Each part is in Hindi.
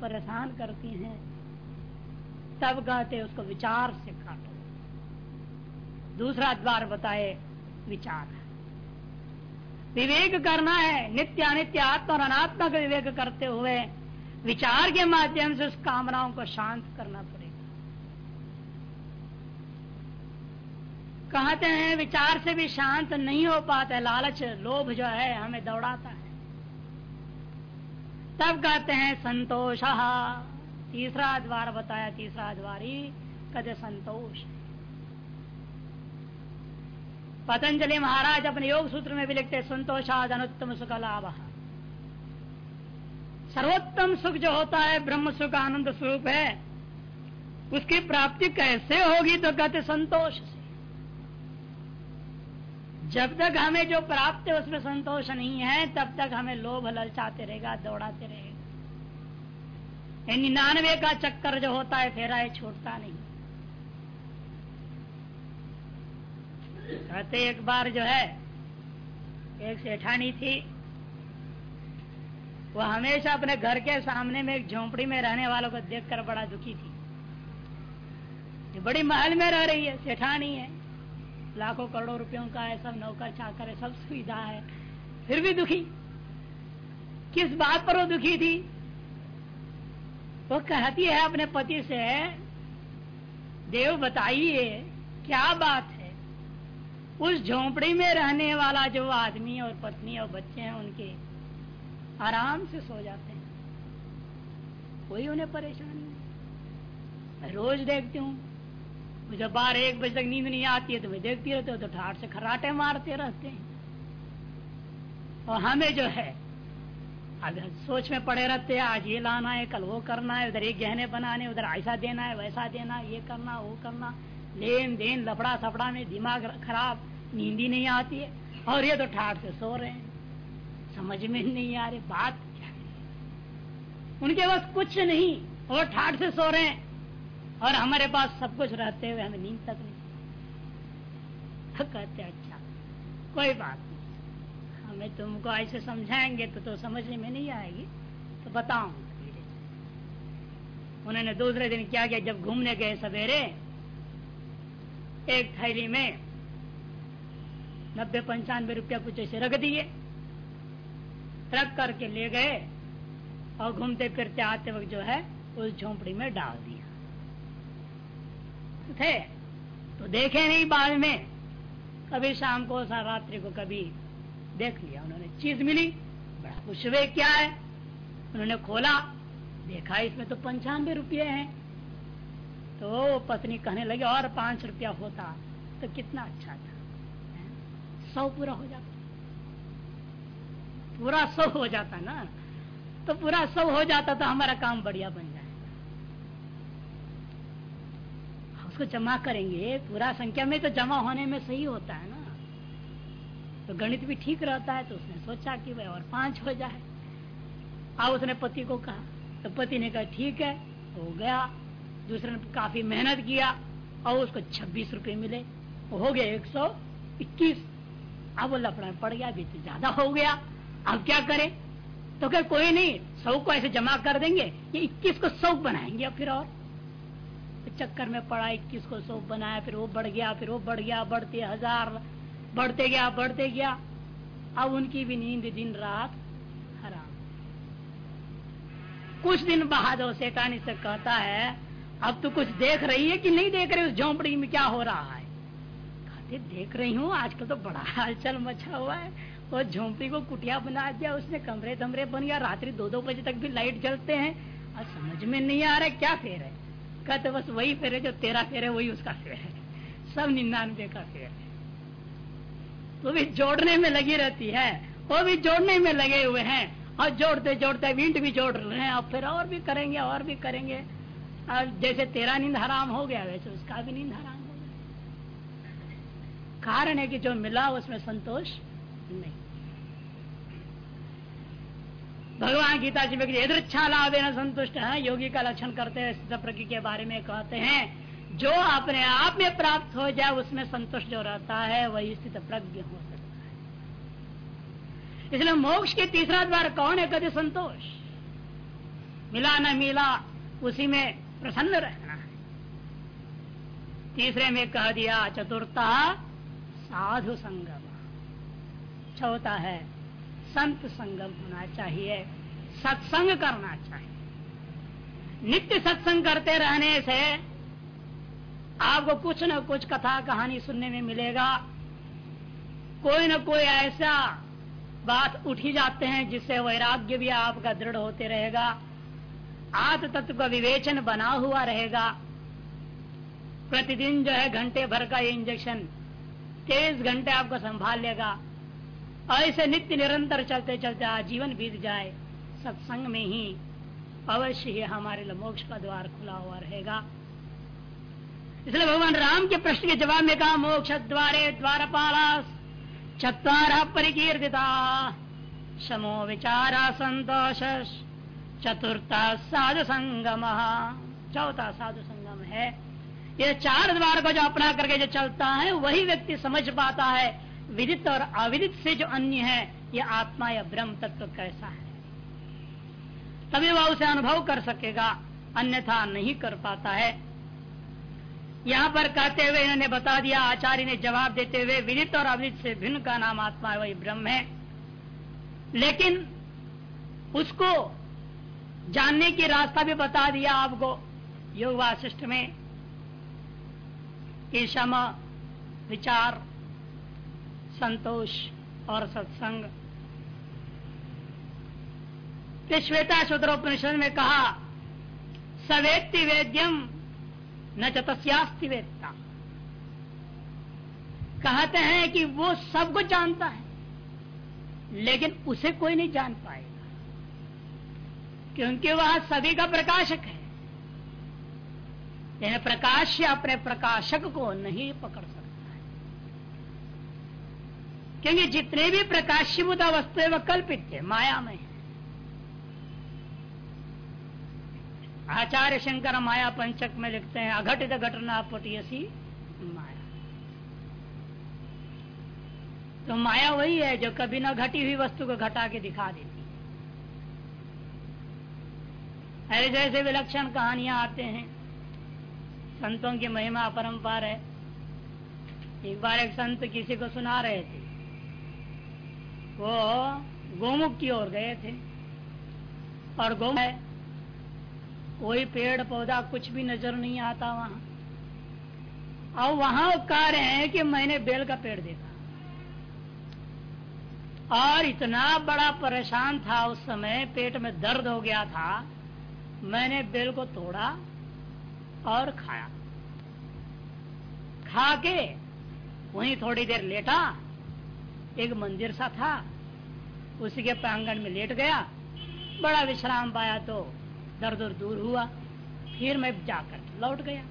परेशान करती हैं, तब कहते उसको विचार से काटो। दूसरा द्वार बताए, विचार विवेक करना है, नित्य अनित्य आत्मा और अनात्मा का विवेक करते हुए विचार के माध्यम से उस कामनाओं को शांत करना पड़ेगा। कहते हैं, विचार से भी शांत नहीं हो पाता लालच, लोभ जो है, हमें दौड़ाता है। तब कहते हैं संतोष। तीसरा द्वार बताया, तीसरा द्वार ही कहते संतोष। पतंजलि महाराज अपने योग सूत्र में भी लिखते संतोषाद अनुत्तम सुख लाभ। सर्वोत्तम सुख जो होता है, ब्रह्म सुख, आनंद स्वरूप है, उसकी प्राप्ति कैसे होगी तो कहते संतोष जब तक हमें जो प्राप्त है, उसमें संतोष नहीं है, तब तक हमें लोभ ललचाते रहेगा, दौड़ाते रहेगा। निन्यानवे का चक्कर जो होता है, फेरा है छूटता नहीं। कहते एक बार जो है, एक सेठानी थी, वो हमेशा अपने घर के सामने में एक झोंपड़ी में रहने वालों को देखकर बड़ा दुखी थी। बड़ी महल में रह रही है, सेठानी है। लाखों करोड़ों रुपयों का है, सब नौकर चाकर है, सब सुविधा है। फिर भी दुखी। किस बात पर वो दुखी थी? वो कहती है अपने पति से, देव, बताइए, क्या बात है? उस झोंपड़ी में रहने वाला जो आदमी और पत्नी और बच्चे हैं, उनके आराम से सो जाते हैं। कोई उन्हें परेशानी रोज देखती हूँ। मुझे बारह एक बजे तक नींद नहीं आती है तो वे देखती रहते हूँ तो ठाट से खराटे मारते रहते हैं। और हमें जो है अब सोच में पड़े रहते हैं, आज ये लाना है, कल वो करना है, उधर ये गहने बनाने उधर ऐसा देना है, वैसा देना ये करना, वो करना, लेन देन, लफड़ा सफड़ा में दिमाग खराब, नींद ही नहीं आती है। और ये तो ठाट से सो रहे हैं। समझ में नहीं आ रही बात क्या है? उनके पास कुछ नहीं और ठाट से सो रहे हैं। और हमारे पास सब कुछ रहते हुए हमें नींद तक नहीं। कहते अच्छा कोई बात नहीं। हमें तुमको ऐसे समझाएँगे तो तो समझने में नहीं आएगी तो धीरे उन्होंने दूसरे दिन क्या किया, जब घूमने गए सवेरे, एक थैली में नब्बे पंचानवे रुपया कुछ ऐसे रख दिए, रख करके ले गए और घूमते फिरते आते वक्त जो है, उस झोंपड़ी में डाल दिया थे तो देखे नहीं बाद में। कभी शाम को रात्रि को कभी देख लिया। उन्होंने चीज़ मिली, बड़ा खुश हुए, क्या है? उन्होंने खोला, देखा, इसमें तो पंचानवे रुपये हैं। तो पत्नी कहने लगे, और पाँच रुपया होता तो कितना अच्छा था सौ पूरा हो जाता। पूरा सौ हो जाता ना? तो पूरा सौ हो जाता तो हमारा काम बढ़िया बन जाए उसको जमा करेंगे, पूरा संख्या में तो जमा होने में सही होता है ना। तो गणित भी ठीक रहता है तो उसने सोचा कि भाई और पाँच हो जाए। अब उसने पति को कहा तो पति ने कहा, ठीक है, हो गया। दूसरे ने काफ़ी मेहनत किया, और उसको छब्बीस रुपए मिले। हो गया एक सौ इक्कीस। अब वो लफड़ा पड़ गया, अभी तो ज़्यादा हो गया। अब क्या करें? तो क्या कोई नहीं, सौ को ऐसे जमा कर देंगे, ये इक्कीस को सौ बनाएँगे फिर और। चक्कर में पड़ा, इक्कीस को सौ बनाया, फिर वो बढ़ गया, फिर वो बढ़ गया, बढ़ते हज़ार, बढ़ते गया बढ़ते गया। अब उनकी भी नींद दिन रात हराम कुछ दिन बाद सेठानी से कहता है, अब तो कुछ देख रही है कि नहीं देख रही? उस झोंपड़ी में क्या हो रहा है? कहते, देख रही हूँ, आजकल तो बड़ा हलचल मचा हुआ है। वो झोंपड़ी को कुटिया बना दिया, उसने कमरे दमरे बन गया। रात्रि दो दो बजे तक भी लाइट जलते हैं। और समझ में नहीं आ रहा क्या फेर है? कहते बस वही फेर जो तेरा फेर वही उसका फेर है। सब निन्यानवे का फेर है। तो भी जोड़ने में लगी रहती है। वो भी जोड़ने में लगे हुए हैं। और जोड़ते जोड़ते विंट भी जोड़ रहे हैं। और फिर और भी करेंगे, और भी करेंगे। और जैसे तेरा नींद हराम हो गया, वैसे उसका भी नींद हराम हो गया। कारण है कि जो मिला उसमें संतोष नहीं। भगवान गीता जी में यदृच्छा लाभ संतुष्ट है योगी का लक्षण करते हैं प्रज्ञ के बारे में कहते हैं। जो अपने आप में प्राप्त हो जाए, उसमें संतुष्ट जो रहता है, वही स्थित प्रज्ञ हो सकता है। इसलिए मोक्ष के तीसरा द्वार कौन है? कभी संतोष। मिला न मिला, उसी में प्रसन्न रहना है। तीसरे में कह दिया, चतुर्था साधु संगम। चौथा है संत संगम होना चाहिए, सत्संग करना चाहिए। नित्य सत्संग करते रहने से आपको कुछ न कुछ कथा कहानी सुनने में मिलेगा। कोई न कोई ऐसा बात उठी जाते हैं जिससे वैराग्य भी आपका दृढ़ होते रहेगा आत्म तत्व का विवेचन बना हुआ रहेगा। प्रतिदिन जो है घंटे भर का ये इंजेक्शन तेईस घंटे आपको संभाल लेगा। ऐसे नित्य निरंतर चलते चलते आजीवन बीत जाए, सत्संग में ही अवश्य ही हमारे लिए मोक्ष का द्वार खुला हुआ रहेगा। इसलिए भगवान राम के प्रश्न के जवाब में कहा, मोक्ष द्वारे द्वारपाला चतरा परिकीर्तिता समो विचारा संतोष चतुर्था साधु संगम। चौथा साधु संगम है। ये चार द्वार को जो अपना करके जो चलता है, वही व्यक्ति समझ पाता है विदित और अविदित से जो अन्य है, ये आत्मा या ब्रह्म तत्व तो कैसा है? तभी वह उसे अनुभव कर सकेगा, अन्यथा नहीं कर पाता है। यहाँ पर कहते हुए इन्होंने बता दिया, आचार्य ने जवाब देते हुए, विदित और अविदित से भिन्न का नाम आत्मा है, वही ब्रह्म है। लेकिन उसको जानने की रास्ता भी बता दिया आपको योग वाशिष्ठ में। क्षम विचार संतोष और सत्संग। श्वेता शूद्रोपनिषद में कहा, सवेत्ति वेद्यम न चतस्यास्ति वेत्ता। कहते हैं कि वो सब कुछ जानता है, लेकिन उसे कोई नहीं जान पाएगा, क्योंकि वह सभी का प्रकाशक है। प्रकाश अपने प्रकाशक को नहीं पकड़ सकता क्योंकि जितने भी प्रकाशीभूत वस्तु है, वह कल्पित थे माया में आचार्य शंकर माया पंचक में लिखते हैं, अघटित घटना पटियसी माया। तो माया वही है जो कभी न घटी हुई वस्तु को घटा के दिखा देती है। ऐसे ऐसे विलक्षण कहानियाँ आते हैं, संतों की महिमा परंपार है। एक बार एक संत किसी को सुना रहे थे वो गोमुख की ओर गए थे। और गोमुख कोई पेड़ पौधा कुछ भी नज़र नहीं आता वहाँ। और वहाँ कह रहे हैं कि मैंने बेल का पेड़ देखा। और इतना बड़ा परेशान था उस समय, पेट में दर्द हो गया था, मैंने बेल को तोड़ा और खाया। खा के वहीं थोड़ी देर लेटा एक मंदिर सा था। उसी के प्रांगण में लेट गया। बड़ा विश्राम पाया तो दर्द और दूर हुआ। फिर मैं जाकर लौट गया।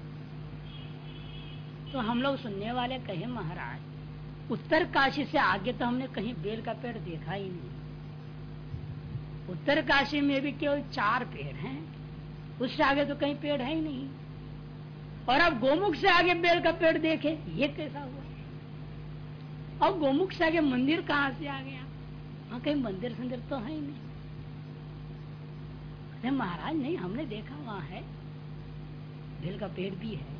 तो हम लोग सुनने वाले कहे, महाराज, उत्तर काशी से आगे तो हमने कहीं बेल का पेड़ देखा ही नहीं। उत्तर काशी में भी केवल चार पेड़ हैं। उससे आगे तो कहीं पेड़ है ही नहीं। और अब गोमुख से आगे बेल का पेड़ देखे, ये कैसा हुआ? अब गोमुख से आगे मंदिर कहाँ से आ गया? वहाँ कहीं मंदिर संदिर तो है ही नहीं। अरे महाराज, नहीं, हमने देखा वहाँ है। बेल का पेड़ भी है।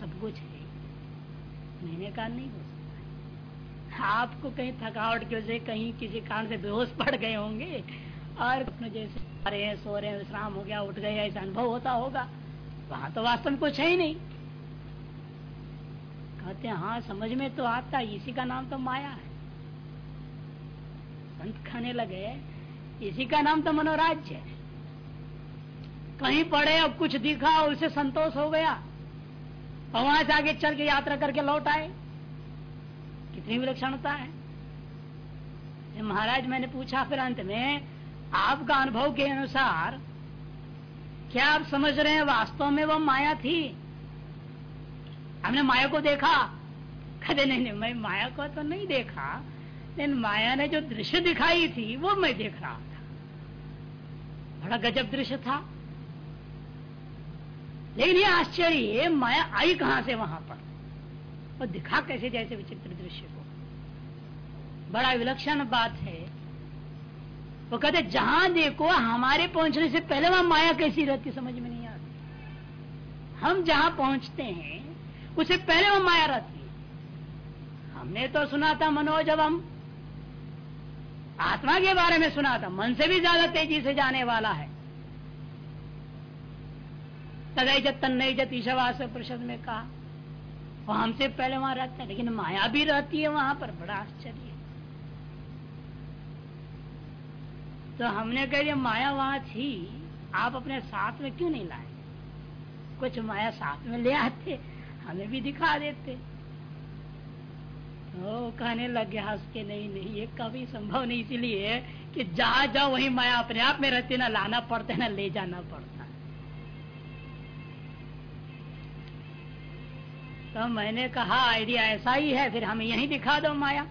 सब कुछ है। मैंने कहा, नहीं, हो सकता आपको कहीं थकावट की वजह कहीं किसी कारण से बेहोश पड़ गए होंगे। और अपने जैसे रहे हैं, सो रहे हैं, विश्राम हो गया, उठ गए, ऐसा अनुभव होता होगा। वहाँ तो वास्तव में कुछ है ही नहीं। कहते हैं हाँ समझ में तो आता इसी का नाम तो माया है। संत खाने लगे, इसी का नाम तो मनोराज्य है। कहीं पड़े अब कुछ दिखा उसे संतोष हो गया। और वहाँ से आगे चल के यात्रा करके लौट आए। कितनी विलक्षणता है। महाराज, मैंने पूछा फिर अंत में, आपका अनुभव के अनुसार, क्या आप समझ रहे हैं, वास्तव में वो माया थी? हमने माया को देखा। कहते नहीं नहीं, मैं माया को तो नहीं देखा, लेकिन माया ने जो दृश्य दिखाई थी, वो मैं देख रहा था। बड़ा गजब दृश्य था। लेकिन ये आश्चर्य माया आई कहाँ से वहाँ पर? और दिखा कैसे जैसे विचित्र दृश्य को? बड़ा विलक्षण बात है। वो कहते, जहाँ देखो, हमारे पहुँचने से पहले वहाँ माया कैसी रहती, समझ में नहीं आती। हम जहाँ पहुँचते हैं उससे पहले वो माया रहती है। हमने तो सुना था मनोज, अब हम आत्मा के बारे में सुना था। मन से भी ज़्यादा तेज़ी से जाने वाला है। तदैजत तन्नजत ईशवास परिषद में कहा, वो हमसे पहले वहाँ रहते हैं, लेकिन माया भी रहती है वहाँ पर। बड़ा आश्चर्य तो हमने कह दिया माया वहाँ थी, आप अपने साथ में क्यों नहीं लाए? कुछ माया साथ में ले आते हमें भी दिखा देते। तो कहने लग गया हंस के नहीं नहीं, ये कभी संभव नहीं, इसीलिए कि जहाँ जाओ, वही माया अपने आप में रहती ना लाना पड़ता है, ना ले जाना पड़ता है। तो मैंने कहा, आइडिया ऐसा ही है, फिर हमें यही दिखा दो माया।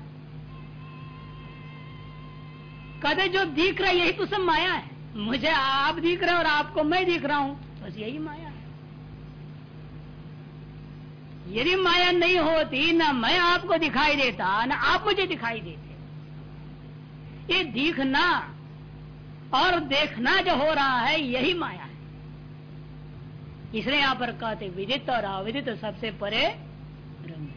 कदे जो दिख रहा है, यही तो सब माया है। मुझे आप दिख रहे हो और आपको मैं दिख रहा हूँ, बस यही माया यदि माया नहीं होती, ना मैं आपको दिखाई देता, ना आप मुझे दिखाई देते। ये दिखना और देखना जो हो रहा है, यही माया है। इसलिए यहाँ पर कहते विदित और अविदित सबसे परे ब्रह्म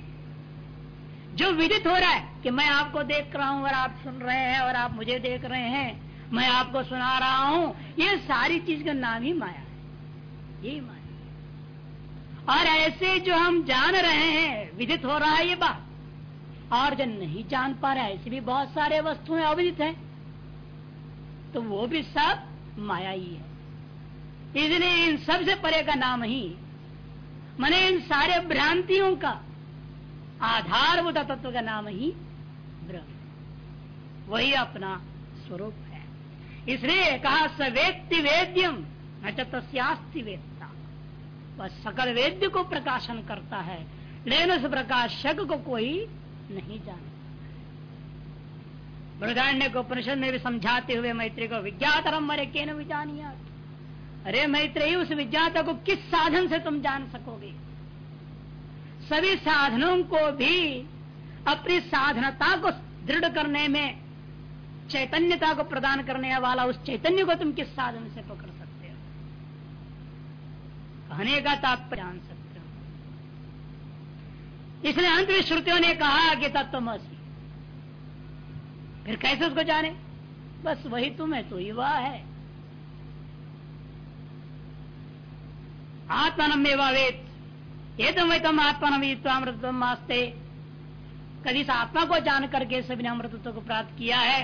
जो विदित हो रहा है कि मैं आपको देख रहा हूँ और आप सुन रहे हैं और आप मुझे देख रहे हैं, मैं आपको सुना रहा हूँ, ये सारी चीज़ का नाम ही माया है। यही माया और ऐसे जो हम जान रहे हैं, विदित हो रहा है ये बात। और जो नहीं जान पा रहे ऐसे भी बहुत सारे वस्तुएँ अविदित हैं। तो वो भी सब माया ही। है इसलिए इन सबसे परे का नाम ही, मैंने इन सारे भ्रांतियों का आधारभूत तत्व का नाम ही ब्रह्म वही अपना स्वरूप है। इसलिए कहा सवेत्ति वेद्यम, न तस्यास्ति वेदता वह सकल वेद्य को प्रकाशन करता है। लेकिन उस प्रकाशक को कोई नहीं जानता। बृदारण्य को उपनिषद में भी समझाते हुए मैत्री को, विज्ञातरम मरे के अरे मैत्री, उस विज्ञाता को किस साधन से तुम जान सकोगे? सभी साधनों को भी, अपनी साधनता को दृढ़ करने में, चैतन्यता को प्रदान करने वाला उस चैतन्य को तुम किस साधन से पकड़ कहने का तात्पर्य जान सकते हो इसलिए अंत में श्रुतियों ने कहा कि तत्वमसी। फिर कैसे उसको जाने? बस वही तुम है तो वह है। आत्मानमेव वेद ये तुम वही तुम आत्मानम मास्ते कभी इस आत्मा को जान करके सभी ने अमृतत्व को प्राप्त किया है।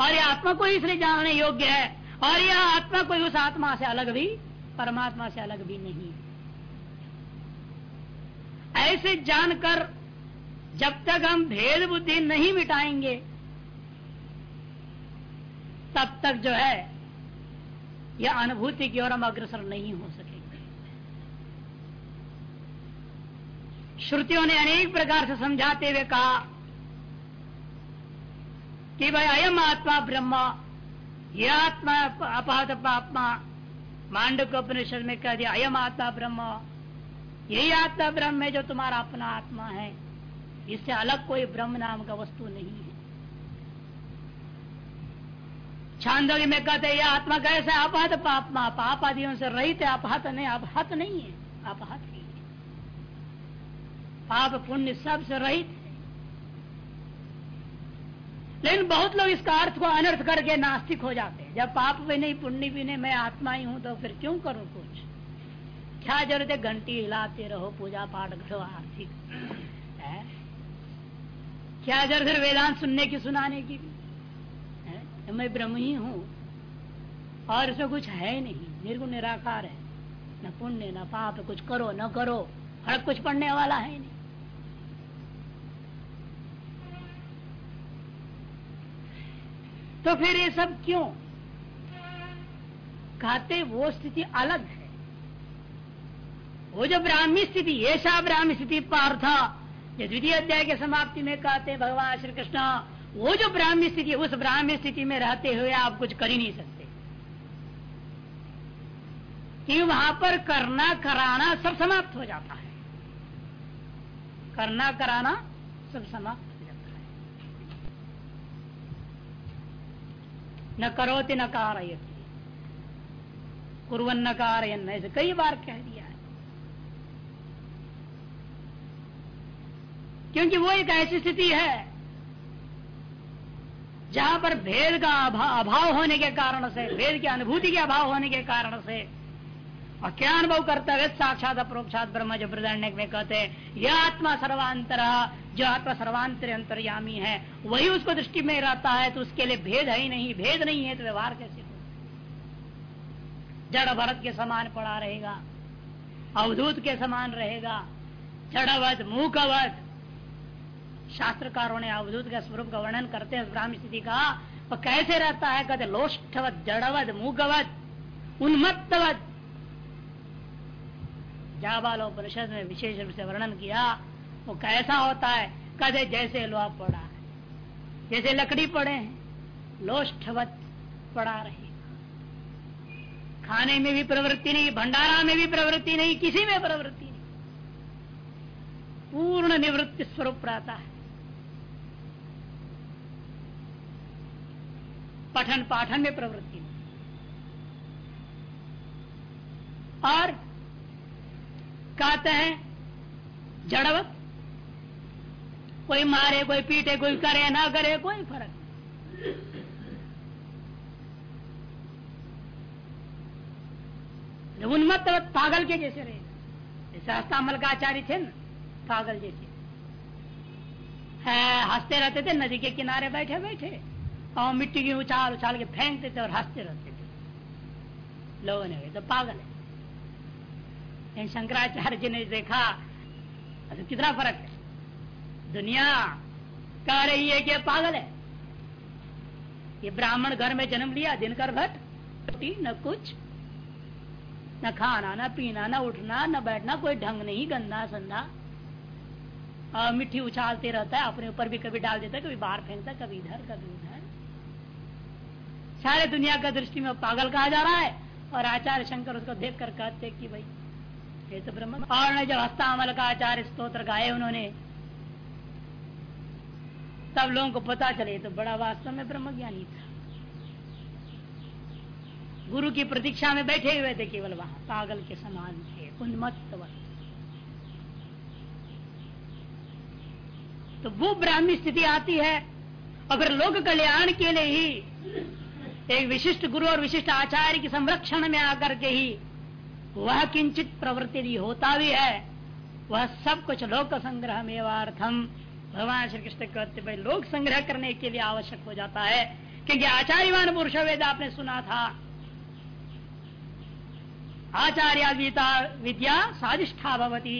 और ये आत्मा को इसलिए जानने योग्य है और यह आत्मा कोई उस आत्मा से अलग भी, परमात्मा से अलग भी नहीं। ऐसे जानकर जब तक हम भेद बुद्धि नहीं मिटाएँगे, तब तक जो है, यह अनुभूति की ओर हम अग्रसर नहीं हो सकेंगे। श्रुतियों ने अनेक प्रकार से समझाते हुए कहा कि भाई अयम आत्मा ब्रह्म यह आत्मा अपहत आत्मा मांडव उपनिषद में कह दिया, अयम आत्मा ब्रह्म। यही आत्मा ब्रह्म है जो तुम्हारा अपना आत्मा है। इससे अलग कोई ब्रह्म नाम का वस्तु नहीं है। छांदोगी में कहते ये आत्मा कैसे आपात पापमा? पाप आदियों से रहित है अपहत नहीं अपहत नहीं है अपहत ही है। पाप पुण्य सबसे रहित लेकिन बहुत लोग इसका अर्थ को अनर्थ करके नास्तिक हो जाते हैं। जब पाप भी नहीं, पुण्य भी नहीं, मैं आत्मा ही हूँ तो फिर क्यों करूँ कुछ? क्या ज़रूरत है? घंटी हिलाते रहो, पूजा पाठ करो, आर्थिक। क्या ज़रूरत है वेदांत सुनने की, सुनाने की? भी तो मैं ब्रह्म ही हूँ। और इसमें कुछ है नहीं। निर्गुण निराकार है। न पुण्य, न पाप, कुछ करो, न करो। हर कुछ पढ़ने वाला है नहीं। तो फिर ये सब क्यों? कहते वो स्थिति अलग है। वो जो ब्राह्मी स्थिति ऐसा ब्राह्मी स्थिति पार्थ जो द्वितीय अध्याय के समाप्ति में कहते भगवान श्री कृष्ण वो जो ब्राह्मी स्थिति, उस ब्राह्मी स्थिति में रहते हुए आप कुछ कर ही नहीं सकते। कि वहाँ पर करना कराना सब समाप्त हो जाता है। करना कराना सब समाप्त हो जाता है न करोति न कारयति। कुरन न कारयन ऐसे कई बार कह दिया है। क्योंकि वो एक ऐसी स्थिति है, जहाँ पर भेद का अभाव होने के कारण से, भेद की अनुभूति के अभाव होने के कारण से और क्या अनुभव करता है? साक्षात अप्रोक्षात ब्रह्म जो प्रदंड में कहते हैं, यह आत्मा सर्वांतर, जो आत्मा सर्वांतर अंतर्यामी है, वही उसको दृष्टि में रहता है तो उसके लिए भेद है ही नहीं। भेद नहीं है तो व्यवहार कैसे हो जड़ भरत के समान पड़ा रहेगा, अवधूत के समान रहेगा जड़वध मूकवध शास्त्रकारों ने अवधूत का स्वरूप का वर्णन करते हैं ब्राह्म स्थिति का। कैसे रहता है? कहते लोष्ठवत जड़वध मूकवत उन्मत्तवत जाबालोपनिषद में विशेष रूप से वर्णन किया, वो कैसा होता है? कहते जैसे लोहा पड़ा है। जैसे लकड़ी पड़े हैं, लोष्ठवत पड़ा रहे खाने में भी प्रवृत्ति नहीं, भंडारा में भी प्रवृत्ति नहीं, किसी में प्रवृत्ति नहीं। पूर्ण निवृत्ति स्वरूप रहता है। पठन पाठन में प्रवृत्ति और कहते हैं? जड़वत कोई मारे, कोई पीटे, कोई करे, ना करे, कोई फ़र्क उन्मत्त पागल के जैसे रहे। जैसे हस्तामल का आचार्य थे ना, पागल जैसे। है, हँसते रहते थे, नदी के किनारे बैठे बैठे। और मिट्टी की उछाल उछाल के फेंकते थे और हँसते रहते थे। लोगों ने तो पागल है। शंकराचार्य जी ने देखा तो कितना फ़र्क है? दुनिया कह रही है कि पागल है। ये ब्राह्मण घर में जन्म लिया दिनकर भट्ट न कुछ, न खाना, न पीना, न उठना, न बैठना, कोई ढंग नहीं, गंदा संदा। और मिट्टी उछालते रहता है, अपने ऊपर भी कभी डाल देता है, कभी बाहर फेंकता है, कभी इधर, कभी उधर। सारे दुनिया का दृष्टि में पागल कहा जा रहा है, और आचार्य शंकर उसको देख कर कहते कि भाई तो ब्रह्म और जब हस्तामल का आचार्य स्त्रोत्र गाए उन्होंने, तब लोगों को पता चले तो बड़ा वास्तव में ब्रह्म ज्ञानी था। गुरु की प्रतीक्षा में बैठे हुए थे केवल वहाँ, पागल के समान थे, उन्मत्त तो वो ब्राह्मी स्थिति आती है, अगर लोक कल्याण के लिए ही एक विशिष्ट गुरु और विशिष्ट आचार्य के संरक्षण में आकर के ही वह किंचित प्रवृत्ति भी होता भी है। वह सब कुछ लोक संग्रह में भगवान श्री कृष्ण कहते भाई, लोक संग्रह करने के लिए आवश्यक हो जाता है, क्योंकि आचार्यवान पुरुष वेद आपने सुना था। आचार्य विद्या साधिष्ठा भवती।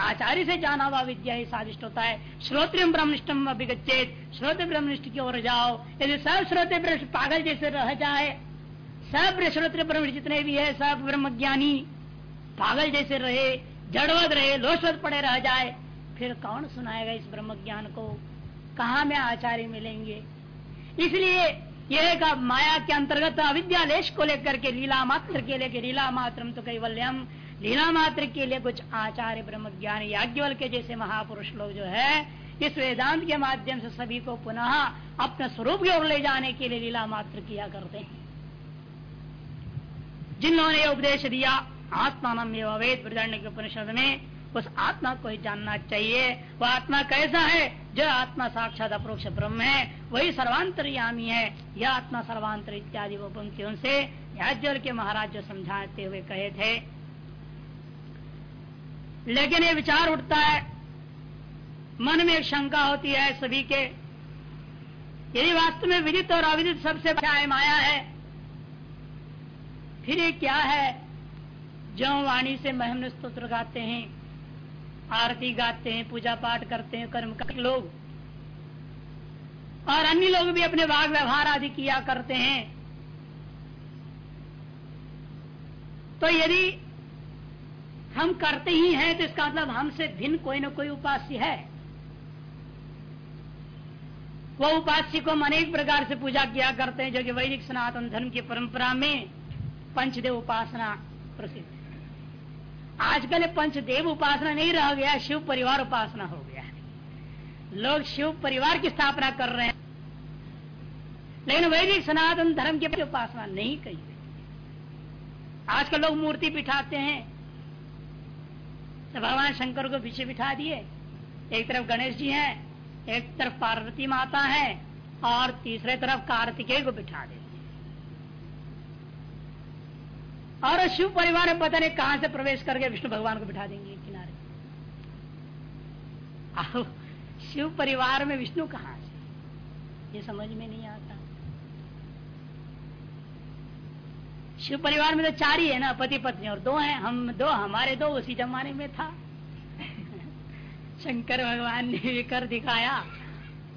आचार्य से जाना हुआ विद्या ही स्वादिष्ट होता है। श्रोत्र ब्रह्मनिष्ठम अभिगछेद श्रोत ब्रह्मनिष्ठ की ओर जाओ। यदि सब श्रोत पागल जैसे रह जाए सब श्रोत्र ब्रह्म जितने भी है सब ब्रह्म ज्ञानी पागल जैसे रहे जड़वत रहे लोशवत पड़े रह जाए। फिर कौन सुनाएगा इस ब्रह्म ज्ञान को? कहा में आचार्य मिलेंगे? इसलिए यह का माया के अंतर्गत अविद्यालेश को लेकर के लीला मात्र के लेके लीला मात्र तो कैवल्यम। लीला मात्र के लिए कुछ आचार्य ब्रह्म ज्ञान याज्ञवल के जैसे महापुरुष लोग जो है, इस वेदांत के माध्यम से सभी को पुनः अपने स्वरूप की ओर ले जाने के लिए लीला मात्र किया करते हैं। जिन्होंने उपदेश दिया आत्मा वेद प्रदंड के उपनिषद में उस आत्मा को ही जानना चाहिए। वह आत्मा कैसा है? जो आत्मा साक्षात अप्रोक्ष ब्रह्म है, वही सर्वांतरयामी है। यह आत्मा सर्वांतर इत्यादि वो पंक्तियों से याज्ञल के महाराज जो समझाते हुए कहे थे। लेकिन ये विचार उठता है, मन में एक शंका होती है सभी के। यदि वास्तव में विदित और अविदित सबसे माया है, फिर ये क्या है? जो वाणी से महम स्त्रोत्र गाते हैं, आरती गाते हैं पूजा पाठ करते हैं, कर्म कर लोग। और अन्य लोग भी अपने वाग व्यवहार आदि किया करते हैं। तो यदि हम करते ही हैं तो इसका मतलब हमसे भिन्न कोई न कोई उपास्य है। वो उपास्य को हम अनेक प्रकार से पूजा किया करते हैं, जो कि वैदिक सनातन धर्म की परंपरा में पंचदेव उपासना प्रसिद्ध आजकल पंचदेव उपासना नहीं रह गया, शिव परिवार उपासना हो गया लोग शिव परिवार की स्थापना कर रहे हैं। लेकिन वैदिक सनातन धर्म की उपासना नहीं कही आजकल लोग मूर्ति बिठाते हैं। तो भगवान शंकर को पीछे बिठा दिए। एक तरफ़ गणेश जी हैं, एक तरफ़ पार्वती माता है, और तीसरे तरफ़ कार्तिकेय को बिठा देते और शिव परिवार में पता नहीं कहाँ से प्रवेश करके विष्णु भगवान को बिठा देंगे किनारे। शिव परिवार में विष्णु कहाँ से? ये समझ में नहीं आता। शिव परिवार में तो चार ही है ना पति पत्नी और दो हैं। हम दो हमारे दो उसी जमाने में था। शंकर भगवान ने भी कर दिखाया। आ,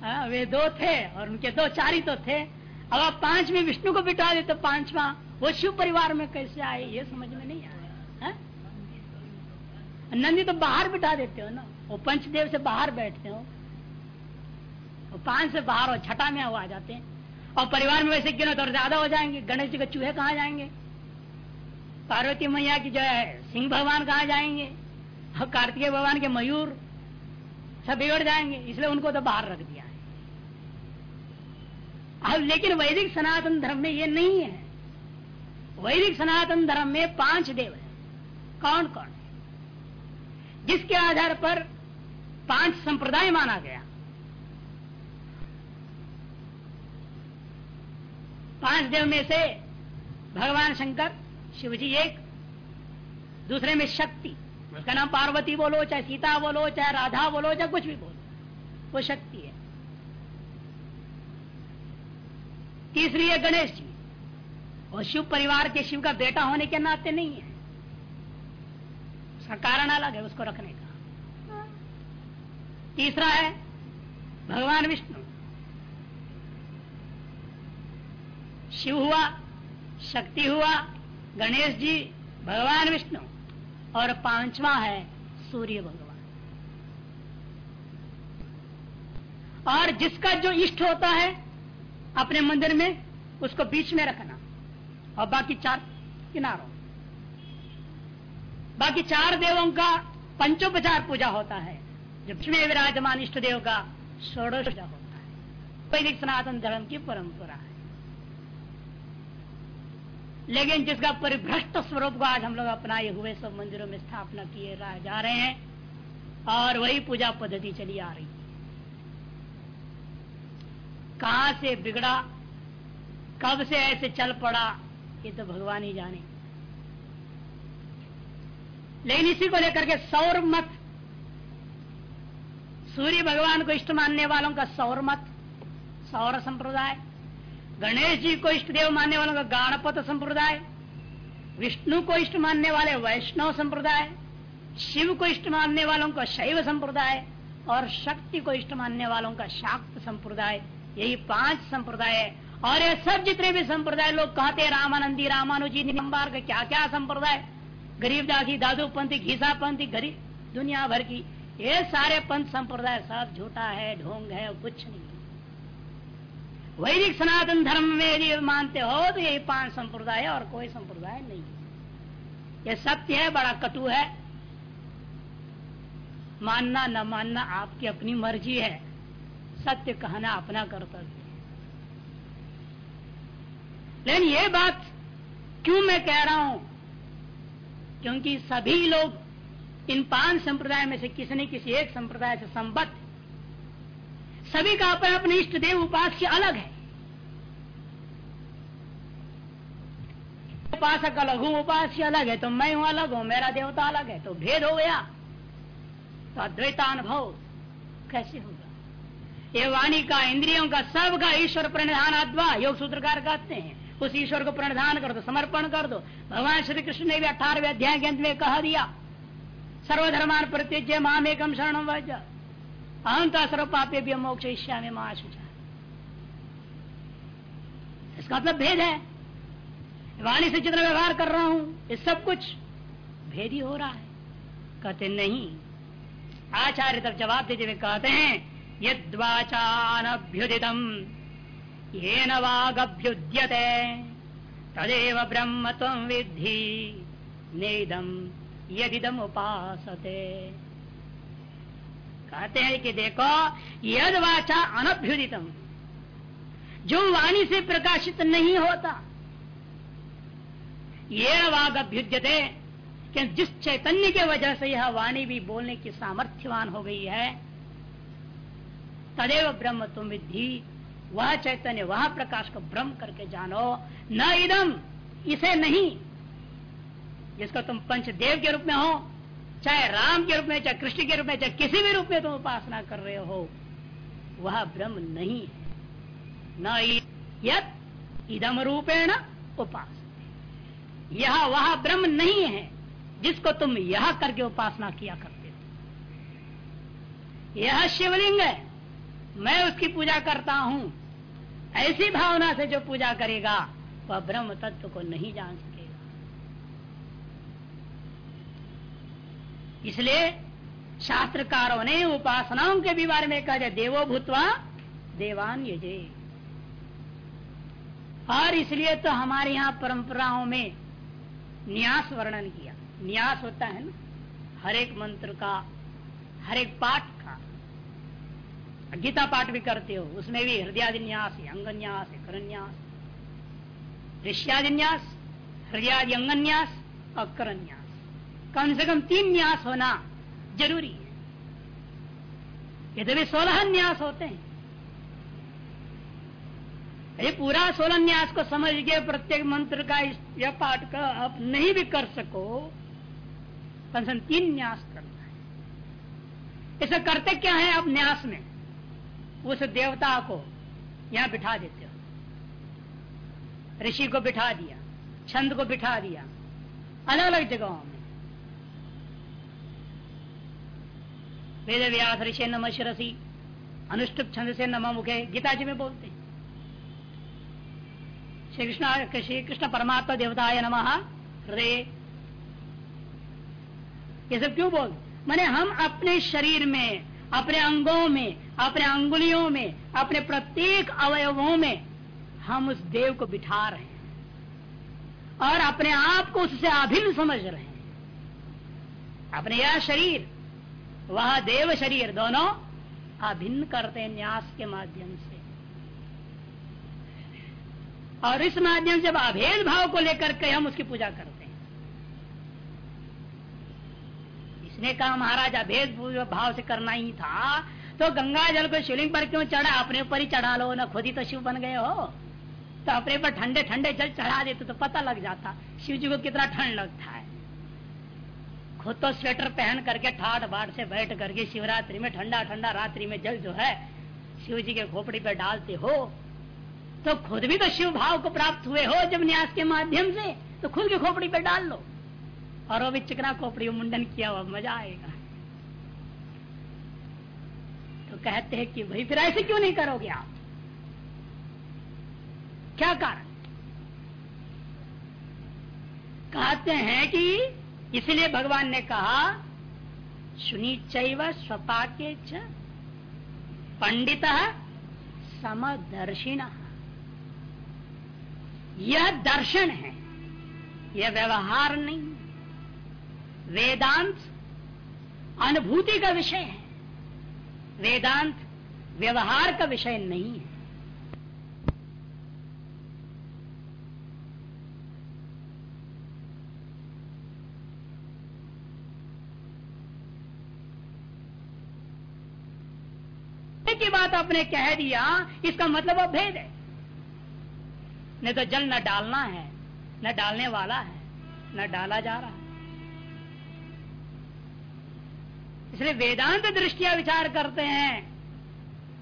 हाँ, वे दो थे और उनके दो चार ही तो थे। अब आप पाँच में विष्णु को बिठा दे तो पांचवा। वो शिव परिवार में कैसे आए, ये समझ में नहीं आया। हाँ? नंदी तो बाहर बिठा देते हो ना। वो पंचदेव से बाहर बैठते हो। वो पाँच से बाहर और छठा में वो आ जाते हैं। और परिवार में वैसे गिनो तो ज़्यादा हो जाएँगे। गणेश जी के चूहे कहाँ जाएँगे? पार्वती मैया की जो है सिंह भगवान कहाँ जाएँगे? और कार्तिकेय भगवान के मयूर सब बिगड़ जाएँगे। इसलिए उनको तो बाहर रख दिया है। अब लेकिन वैदिक सनातन धर्म में ये नहीं है। वैदिक सनातन धर्म में पाँच देव है। कौन कौन? है जिसके आधार पर पाँच संप्रदाय माना गया। पाँच देव में से भगवान शंकर शिव जी एक, दूसरे में शक्ति। उसका नाम पार्वती बोलो, चाहे सीता बोलो, चाहे राधा बोलो, चाहे कुछ भी बोलो, वो शक्ति है। तीसरी है गणेश जी। और शिव परिवार के शिव का बेटा होने के नाते नहीं है। उसका कारण अलग है उसको रखने का। तीसरा है, भगवान विष्णु। शिव हुआ, शक्ति हुआ, गणेश जी, भगवान विष्णु। और पांचवा है, सूर्य भगवान। और जिसका जो इष्ट होता है, अपने मंदिर में, उसको बीच में रखना। और बाकी चार किनारों। बाकी चार देवों का पंचोपचार पूजा होता है। जब विराजमान इष्ट देव का षोड़श पूजा होता है। वैदिक सनातन धर्म की परंपरा है। लेकिन जिसका परिभ्रष्ट स्वरूप को आज हम लोग अपनाए हुए सब मंदिरों में स्थापना किए जा रहे हैं, और वही पूजा पद्धति चली आ रही है। कहा से बिगड़ा, कब से ऐसे चल पड़ा ये तो भगवान ही जाने। लेकिन इसी को लेकर के सौर मत, सूर्य भगवान को इष्ट मानने वालों का सौर मत, सौर संप्रदाय, गणेश जी को इष्ट देव मानने वालों का गाणपत संप्रदाय, विष्णु को इष्ट मानने वाले वैष्णव संप्रदाय, शिव को इष्ट मानने वालों का शैव संप्रदाय और शक्ति को इष्ट मानने वालों का शाक्त संप्रदाय, यही पाँच संप्रदाय और ये सब जितने भी संप्रदाय लोग कहते रामानंदी, रामानुजी निम्बार का क्या क्या संप्रदाय? गरीब दासी दादू पंथी, घीसा पंथी, गरीब दुनिया भर की, ये सारे पंथ संप्रदाय सब झूठा है, ढोंग है कुछ नहीं। वैदिक सनातन धर्म में यदि मानते हो तो यही पाँच संप्रदाय और कोई संप्रदाय नहीं ये सत्य है, बड़ा कटु है। मानना, न मानना आपकी अपनी मर्ज़ी है। सत्य कहना अपना कर्तव्य लेकिन ये बात क्यों मैं कह रहा हूँ? क्योंकि सभी लोग इन पाँच संप्रदाय में से किसी न किसी एक संप्रदाय से संबद्ध सभी का अपने अपने इष्ट देव उपास्य अलग है। उपासक अलग हूँ, उपास्य अलग है तो मैं हूँ अलग हूँ, मेरा देवता अलग है तो भेद हो गया। तो अद्वैतानुभव कैसे होगा? ये वाणी का, इंद्रियों का, सब का ईश्वर प्रणिधान अद्वा, योग सूत्रकार कहते हैं। उस ईश्वर को प्रणधान कर दो, समर्पण कर दो। भगवान श्री कृष्ण ने भी अठारहवें अध्याय के अंत में कहा दिया, सर्वधर्मान प्रत्येज्य माम एकम शरण वज। अहंता सर्व पापे भी मोक्ष ईश्या में महाशुचा इसका मतलब भेद है। वाणी से जितना व्यवहार कर रहा हूँ ये सब कुछ भेद ही हो रहा है। कहते नहीं। आचार्य तब जवाब देते हुए कहते हैं, यद्वाचानभ्युदितम। ये नागभ्युद्यते तदेव ब्रह्म विद्धि। नेदम यदिदम उपासते कहते हैं कि देखो यद वाचा अनभ्युदितम। जो वाणी से प्रकाशित नहीं होता। ये वाग अभ्युद्यते जिस चैतन्य के वजह से यह वाणी भी बोलने की सामर्थ्यवान हो गई है, तदेव ब्रह्म तुम विधि वह चैतन्य, वह प्रकाश को भ्रम करके जानो। न इदम इसे नहीं। जिसको तुम पंचदेव के रूप में हो, चाहे राम के रूप में, चाहे कृष्ण के रूप में, चाहे किसी भी रूप में तुम उपासना कर रहे हो, वह ब्रह्म नहीं है। न यद इदम रूपेण उपास यह, वह ब्रह्म नहीं है, जिसको तुम यह करके उपासना किया करते हो। यह शिवलिंग है। मैं उसकी पूजा करता हूँ। ऐसी भावना से जो पूजा करेगा, वह ब्रह्म तत्व को नहीं जान सकेगा। इसलिए शास्त्रकारों ने उपासनाओं के भी बारे में कहा जाए देवो भूतवा देवान यजे। और इसलिए तो हमारे यहाँ परंपराओं में न्यास वर्णन किया। न्यास होता है ना, हर एक मंत्र का, हर एक पाठ का। गीता पाठ भी करते हो, उसमें भी हृदयादिन्यास, अंगन्यास, करन्यास। ऋष्यादिन्यास, हृदयादि अंगन्यास और करन्यास कम से कम तीन न्यास होना ज़रूरी है। ये भी सोलह न्यास होते हैं ये पूरा सोलह न्यास को समझ के प्रत्येक मंत्र का यह पाठ का आप नहीं भी कर सको, कम से कम तीन न्यास करना है। इसे करते क्या है आप न्यास में? उस देवता को यहाँ बिठा देते हो। ऋषि को बिठा दिया, छंद को बिठा दिया अलग अलग जगहों में। वेद व्यास ऋषि नम शिरसी, अनुष्टुप छंद से नम मुखे, गीता जी में बोलते हैं। श्री कृष्ण श्री कृष्ण परमात्मा देवताय नम हृदय ये सब क्यों बोल? मैंने हम अपने शरीर में, अपने अंगों में अपने अंगुलियों में, अपने प्रत्येक अवयवों में हम उस देव को बिठा रहे हैं और अपने आप को उससे अभिन्न समझ रहे हैं। अपने यह शरीर, वह देव शरीर दोनों अभिन्न करते हैं न्यास के माध्यम से। और इस माध्यम से अभेद भाव को लेकर के हम उसकी पूजा करते हैं। इसने कहा, महाराज अभेद भाव से करना ही था। तो गंगा जल को शिवलिंग पर क्यों चढ़ा? अपने ऊपर ही चढ़ा लो, ना खुद ही तो शिव बन गए हो। तो अपने पर ठंडे ठंडे जल चढ़ा देते तो पता लग जाता, शिव जी को कितना ठंड लगता है। खुद तो स्वेटर पहन करके ठाट बाट से बैठ करके शिवरात्रि में ठंडा ठंडा रात्रि में जल जो है, शिव जी के खोपड़ी पर डालते हो तो खुद भी तो शिव भाव को प्राप्त हुए हो जब न्यास के माध्यम से तो खुद की खोपड़ी पे डाल लो। और वो भी चिकना खोपड़ी मुंडन किया हुआ, मज़ा आएगा। तो कहते हैं कि भाई फिर ऐसे क्यों नहीं करोगे आप? क्या कारण? कहते हैं कि इसलिए भगवान ने कहा, सुनी चैव स्वपाके पंडित समदर्शिना. यह दर्शन है, यह व्यवहार नहीं वेदांत अनुभूति का विषय है। वेदांत व्यवहार का विषय नहीं है। की बात आपने कह दिया, इसका मतलब अब भेद है। नहीं तो जल न डालना है, न डालने वाला है, न डाला जा रहा है। इसलिए वेदांत दृष्टिया विचार करते हैं।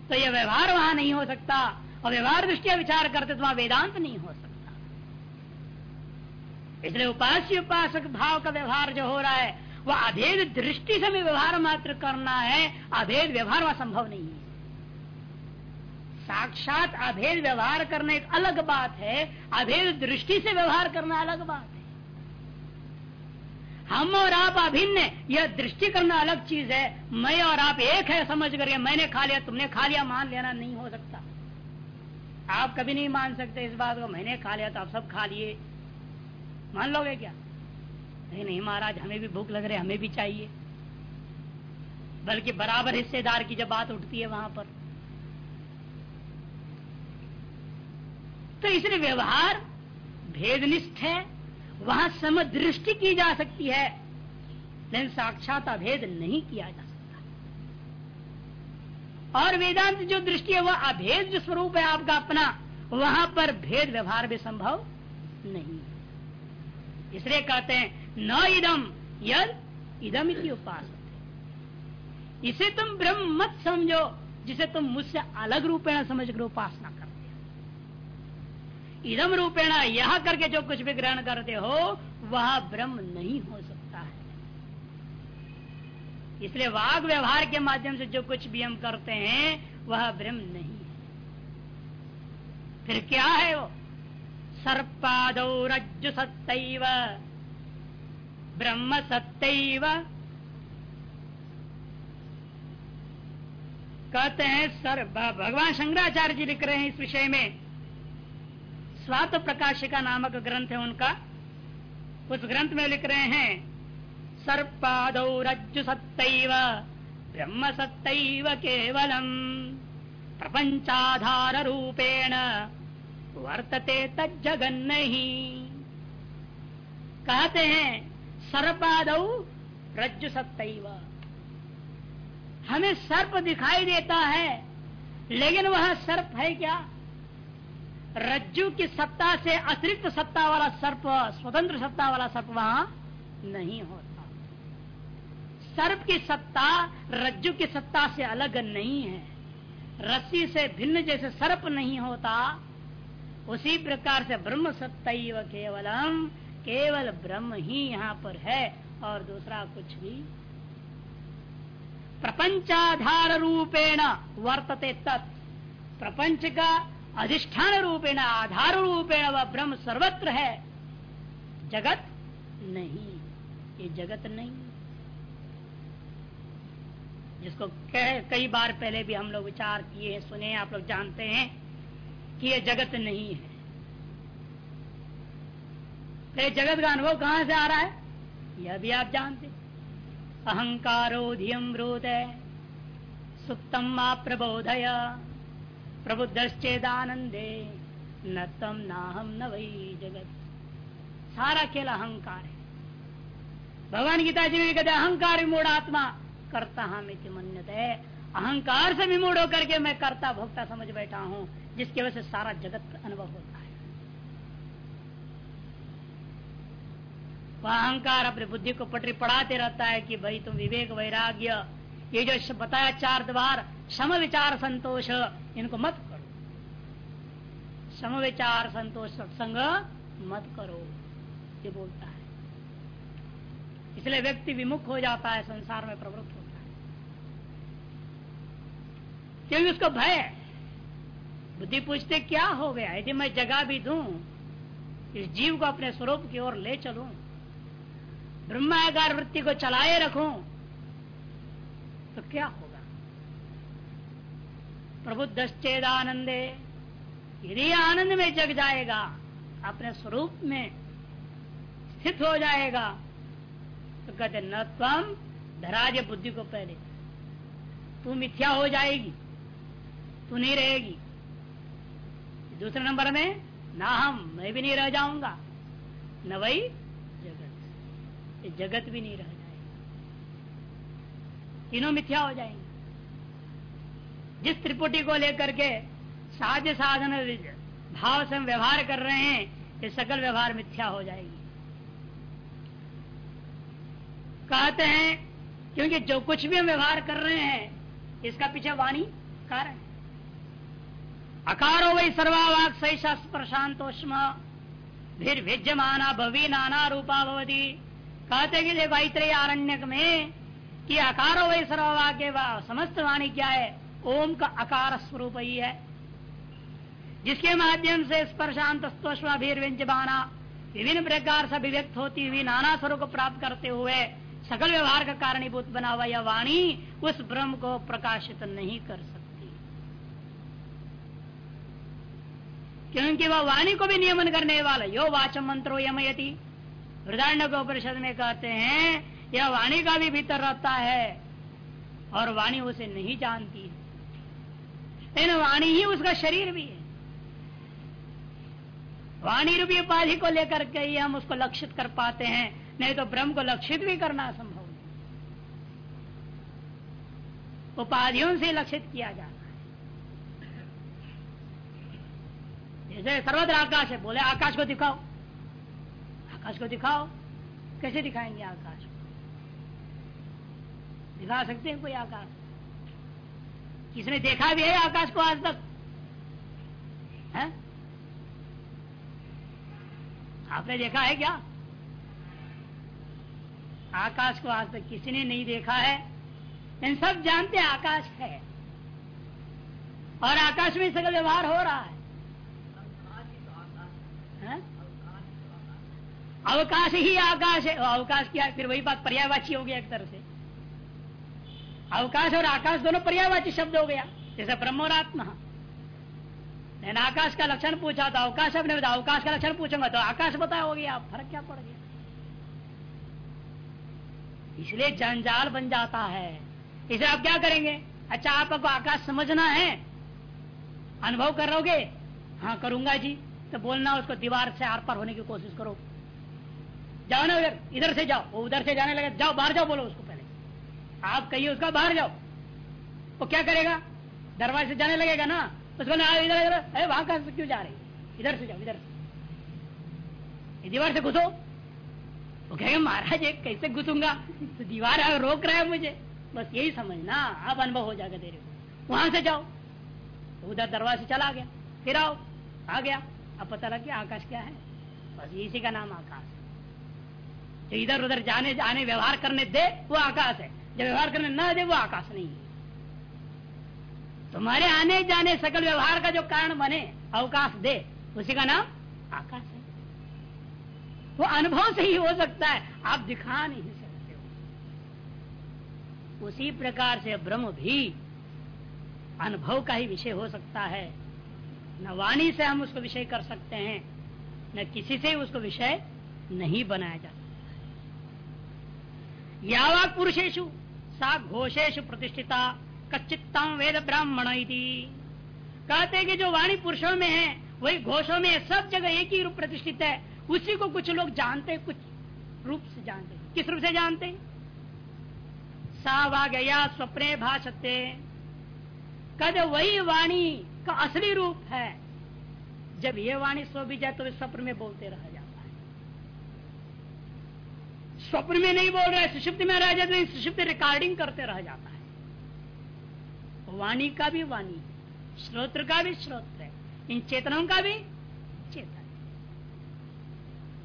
तो यह व्यवहार वहाँ नहीं हो सकता। और व्यवहार दृष्टिया विचार करते तो वहाँ वेदांत नहीं हो सकता। इसलिए उपास्य उपासक भाव का व्यवहार जो हो रहा है, वह अभेद दृष्टि से भी व्यवहार मात्र करना है। अभेद व्यवहार वहाँ संभव नहीं है। साक्षात अभेद व्यवहार करना एक अलग बात है। अभेद दृष्टि से व्यवहार करना अलग बात है। हम और आप अभिन्न यह दृष्टि करना अलग चीज़ है। मैं और आप एक है समझ करके मैंने खा लिया, तुमने खा लिया, मान लेना नहीं हो सकता। आप कभी नहीं मान सकते इस बात को, मैंने खा लिया तो आप सब खा लिए। मान लोगे क्या? नहीं नहीं महाराज, हमें भी भूख लग रही हमें भी चाहिए। बल्कि बराबर हिस्सेदार की जब बात उठती है वहाँ पर। तो इसलिए व्यवहार भेदनिष्ठ है। वहाँ समदृष्टि की जा सकती है। लेकिन साक्षात अभेद नहीं किया जा सकता। और वेदांत जो दृष्टि है, वह अभेद जो स्वरूप है आपका अपना, वहाँ पर भेद व्यवहार भी संभव नहीं इसलिए कहते हैं, न इदम यद इदम इति उपास इसे तुम ब्रह्म मत समझो, जिसे तुम मुझसे अलग रूपेण समझ कर उपासना करते हो। इदम रूपेण यह करके जो कुछ भी ग्रहण करते हो, वह ब्रह्म नहीं हो सकता है। इसलिए वाग व्यवहार के माध्यम से जो कुछ भी हम करते हैं, वह ब्रह्म नहीं है। फिर क्या है वो? सर्पादौ रज्जु सत्तैव ब्रह्म सत्तैव कहते हैं सर भगवान शंकराचार्य जी लिख रहे हैं इस विषय में स्वात प्रकाशिका नामक ग्रंथ है उनका। उस ग्रंथ में लिख रहे हैं, सर्पाद रज्जु सत्तैव ब्रह्म सत्तैव केवलम। प्रपंचाधार रूपेण वर्तते तजगन नहीं कहते हैं, सर्पाद रज्जु सत्तैव हमें सर्प दिखाई देता है, लेकिन वह सर्प है क्या? रज्जु की सत्ता से अतिरिक्त सत्ता वाला सर्प, स्वतंत्र सत्ता वाला सर्प वहाँ नहीं होता। सर्प की सत्ता रज्जु की सत्ता से अलग नहीं है। रस्सी से भिन्न जैसे सर्प नहीं होता। उसी प्रकार से ब्रह्म सत्य केवलम, केवल ब्रह्म ही यहाँ पर है और दूसरा कुछ भी। प्रपंचाधार रूपेण वर्तते तत्। प्रपंच का अधिष्ठान रूपेण आधार रूपेण वह ब्रह्म सर्वत्र है। जगत नहीं, ये जगत नहीं। जिसको कह, कई बार पहले भी हम लोग विचार किए हैं, सुने आप लोग जानते हैं कि ये जगत नहीं है। तो जगत का अनुभव कहाँ से आ रहा है? यह भी आप जानते अहंकारो धियम है सुप्तम मा प्रबोधय प्रबुद्धश्चेदानंदे न तम ना हम न वही जगत। सारा खेल अहंकार है। भगवान गीता जी में कहते अहंकार विमूढ़ आत्मा, करता हम मन्यत है। अहंकार से विमूढ़ होकर के मैं करता भोक्ता समझ बैठा हूँ, जिसकी वजह से सारा जगत अनुभव होता है। वह अहंकार अपनी बुद्धि को पटरी पढ़ाते रहता है कि भाई तुम विवेक, वैराग्य ये जो बताया चार द्वार सम विचार संतोष, इनको मत करो। सम विचार संतोष सत्संग मत करो, ये बोलता है। इसलिए व्यक्ति विमुख हो जाता है, संसार में प्रवृत्त होता है। क्योंकि उसको भय बुद्धि पूछते, क्या हो गया? यदि मैं जगह भी दू, इस जीव को अपने स्वरूप की ओर ले चलू ब्रह्माकार वृत्ति को चलाए रखू तो क्या होगा? प्रबुद्धश्चेदानंदे यदि आनंद में जग जाएगा, अपने स्वरूप में स्थित हो जाएगा तो कहते, न तम धराज बुद्धि को पहले। तू मिथ्या हो जाएगी, तू नहीं रहेगी। दूसरे नंबर में, ना हम, मैं भी नहीं रह जाऊँगा। न वही जगत। जगत भी नहीं रह जाएगा। तीनों मिथ्या हो जाएँगे। जिस त्रिपुटी को लेकर के साध्य साधन भाव से व्यवहार कर रहे हैं, ये सकल व्यवहार मिथ्या हो जाएगी। कहते हैं, क्योंकि जो कुछ भी हम व्यवहार कर रहे हैं, इसका पीछे वाणी कारण अकारो वही सर्वावाक सैषा प्रशांतोष्म फिर भवी नाना रूपा भवती। कहते कि आरण्यक में कि अकारो वही सर्ववाक समस्त वाणी क्या है? ओम का अकार स्वरूप ही है। जिसके माध्यम से स्पर्शांत स्तोष्माभीर विभिन्न प्रकार से अभिव्यक्त होती हुई नाना स्वरूप को प्राप्त करते हुए सकल व्यवहार का कारणीभूत बना हुआ यह वाणी उस ब्रह्म को प्रकाशित नहीं कर सकती। क्योंकि वह वाणी को भी नियमन करने वाला, यो वाचम मंत्रो यमयति। को परिषद में कहते हैं यह वाणी का भी भीतर रहता है और वाणी उसे नहीं जानती है। लेकिन वाणी ही उसका शरीर भी है। वाणी रूपी उपाधि को लेकर के ही हम उसको लक्षित कर पाते हैं, नहीं तो ब्रह्म को लक्षित भी करना संभव नहीं उपाधियों से लक्षित किया जाता है। जैसे सर्वत्र आकाश है, बोले, आकाश को दिखाओ। आकाश को दिखाओ। कैसे दिखाएँगे आकाश को? दिखा सकते हैं कोई आकाश? किसने देखा भी है आकाश को आज तक? है? आपने देखा है क्या? आकाश को आज तक किसी ने नहीं देखा है। इन सब जानते हैं आकाश है। और आकाश में सकल व्यवहार हो रहा है? अवकाश ही आकाश है। अवकाश क्या फिर वही बात पर्यावाची हो गया एक तरह से। अवकाश और आकाश दोनों पर्यावाची शब्द हो गया। जैसे ब्रह्म और आत्मा। मैंने आकाश का लक्षण पूछा तो अवकाश बताया अवकाश का लक्षण पूछूँगा तो आकाश बताया हो गया फ़र्क क्या पड़ गया? इसलिए जंजाल बन जाता है। इसे आप क्या करेंगे? अच्छा आपको आकाश समझना है। अनुभव करोगे हाँ करूँगा जी। तो बोलना, उसको दीवार से आर पार होने की कोशिश करो। जाओ ना उधर, इधर से जाओ। वो उधर से जाने लगे, जाओ, बाहर जाओ, बोलो उसको। आप कहिए उसका बाहर जाओ। वो क्या करेगा? दरवाजे से जाने लगेगा ना? उसको ना, इधर इधर अरे, वहाँ कहा क्यों जा रही इधर से जाओ, इधर से। दीवार से घुसो। वो कहेगा, महाराज एक कैसे घुसूँगा? तो दीवार रोक रहा है मुझे। बस यही समझना, आप अनुभव हो जाएगा तेरे को वहाँ से जाओ। तो उधर दरवाजे से चला गया। फिर आओ। आ गया। अब पता लग गया आकाश क्या है। बस इसी का नाम आकाश। है जो इधर उधर जाने जाने व्यवहार करने दे, वो आकाश है। जब व्यवहार करने न दे, वो आकाश नहीं है। तुम्हारे आने जाने सकल व्यवहार का जो कारण बने, अवकाश दे, उसी का नाम आकाश है। वो अनुभव से ही हो सकता है, आप दिखा नहीं सकते हो। उसी प्रकार से ब्रह्म भी अनुभव का ही विषय हो सकता है। न वाणी से हम उसको विषय कर सकते हैं, न किसी से उसको विषय नहीं बनाया जा सकता यावा पुरुषेशु सा घोषेश प्रतिष्ठिता, कच्चित्ता वेद ब्राह्मण कहते कि जो वाणी पुरुषों में है, वही घोषों में सब जगह एक ही रूप प्रतिष्ठित है। उसी को कुछ लोग जानते कुछ रूप से जानते किस रूप से जानते सा गया स्वप्ने भाषते। कद वही वाणी का असली रूप है। जब ये वाणी सो भी जाए तो स्वप्न में बोलते रह जाता है स्वप्न में नहीं बोल रहा है सुषुप्त में रह जाते सुषुप्त रिकॉर्डिंग करते रह जाता है। वाणी का भी वाणी श्रोत्र का भी श्रोत्र है, इन चेतनों का भी चेतन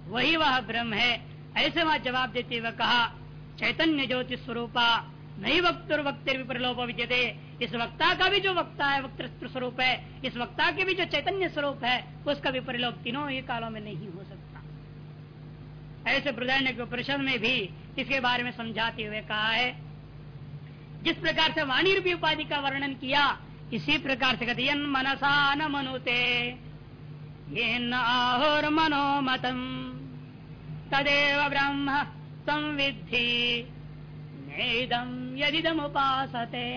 वही वह ब्रह्म है, ऐसे वहाँ जवाब देते हुए कहा, चैतन्य ज्योति स्वरूपा नहीं वक्तुर वक्तिर विप्रलोप विद्यते। इस वक्ता का भी जो वक्ता है वक्त स्वरूप है, इस वक्ता के भी जो चैतन्य स्वरूप है, उसका भी परिलोप तीनों ही कालों में नहीं हो ऐसे प्रधान के में भी इसके बारे में समझाते हुए कहा है। जिस प्रकार से वाणी रूपी उपाधि का वर्णन किया, इसी प्रकार से कहते मनसा न मनुते ये मनोमतम, तदेव ब्रह्म संविधि नेदम यदिदम उपासते।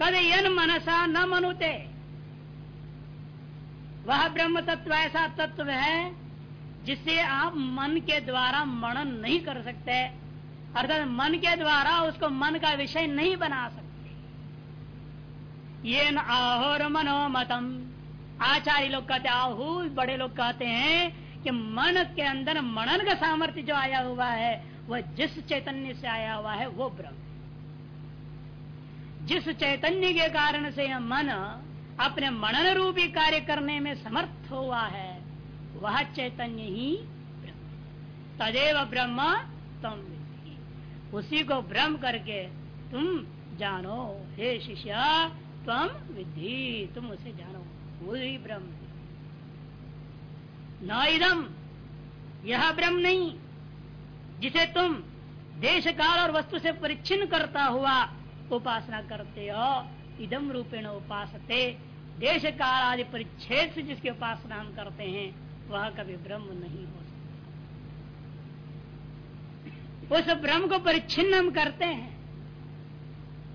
कद यन मनसा न मनुते, वह ब्रह्म तत्व ऐसा तत्व है जिसे आप मन के द्वारा मनन नहीं कर सकते, अर्थात मन के द्वारा उसको मन का विषय नहीं बना सकते। ये न आहोर मनोमतम। आचार्य लोग कहते आहू, बड़े लोग कहते हैं कि मन के अंदर मनन का सामर्थ्य जो आया हुआ है, वह जिस चैतन्य से आया हुआ है, वो ब्रह्म जिस चैतन्य के कारण से यह मन अपने मनन रूपी कार्य करने में समर्थ हुआ है वह चैतन्य ही ब्रह्म। तदेव ब्रह्म तम उसी को ब्रह्म करके तुम जानो, हे शिष्य, तुम विधि तुम उसे जानो। वही ब्रह्म। न इदम यह ब्रह्म नहीं, जिसे तुम देश काल और वस्तु से परिच्छिन्न करता हुआ उपासना करते हो इदम रूपेण उपासते। देश काल आदि परिच्छेद से जिसकी उपासना हम करते हैं वह कभी ब्रह्म नहीं हो सकता। उस ब्रह्म को परिच्छिन्न हम करते हैं।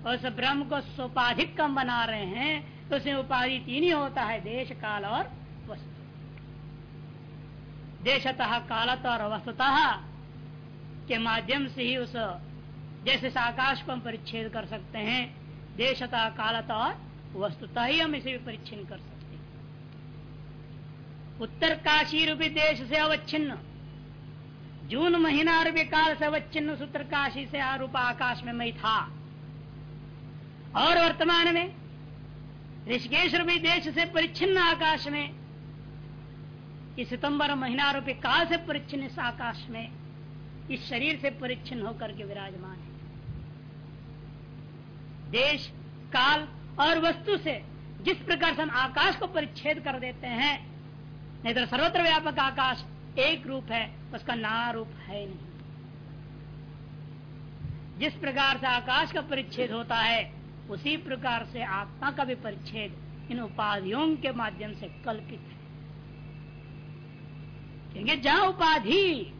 उस ब्रह्म को सोपाधिक कम बना रहे हैं तो उसमें उपाधि तीन ही होता है, देश, काल और वस्तु। देशतः, कालत और वस्तुतः के माध्यम से ही उस, जैसे आकाश को हम परिच्छेद कर सकते हैं, देशतः, कालत और वस्तुतः ही हम इसे भी परिच्छिन्न कर सकते उत्तर काशी रूपी देश से अवच्छिन्न। जून महीना रूपी काल से अवच्छिन्न उत्तर काशी से आरूप आकाश में मैं था। और वर्तमान में ऋषिकेश रूपी देश से परिच्छिन्न आकाश में, इस सितंबर महीना रूपी काल से परिच्छिन्न इस आकाश में, इस शरीर से परिच्छिन्न होकर के विराजमान है। देश, काल और वस्तु से जिस प्रकार से हम आकाश को परिच्छेद कर देते हैं नहीं तो सर्वत्र व्यापक आकाश एक रूप है, उसका ना रूप है नहीं। जिस प्रकार से आकाश का परिच्छेद होता है, उसी प्रकार से आत्मा का भी परिच्छेद इन उपाधियों के माध्यम से कल्पित है। क्योंकि जहाँ उपाधि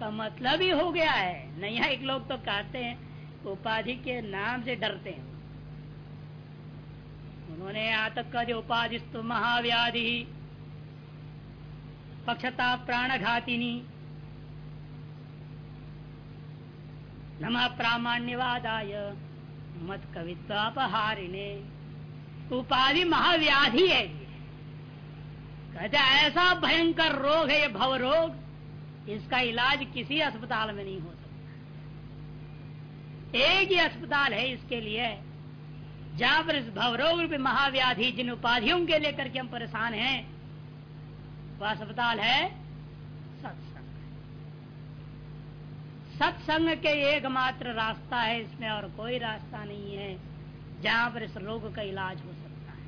का मतलब ही हो गया है, नहीं एक लोग तो कहते हैं, उपाधि के नाम से डरते हैं। उन्होंने यहाँ तक कहा उपाधिस्तु महाव्याधि। पक्षता प्राणघातिनी। नम प्रामाण्यवादाय, मत कवित्वापहारिणे। उपाधि महाव्याधि है कहते ऐसा भयंकर रोग है, ये भव रोग इसका इलाज किसी अस्पताल में नहीं हो सकता। एक ही अस्पताल है इसके लिए। जहाँ पर इस भवरोग महाव्याधि जिन उपाधियों के लेकर के हम परेशान हैं वह अस्पताल है? सत्संग। सत्संग के एकमात्र रास्ता है इसमें और कोई रास्ता नहीं है जहाँ पर इस रोग का इलाज हो सकता है।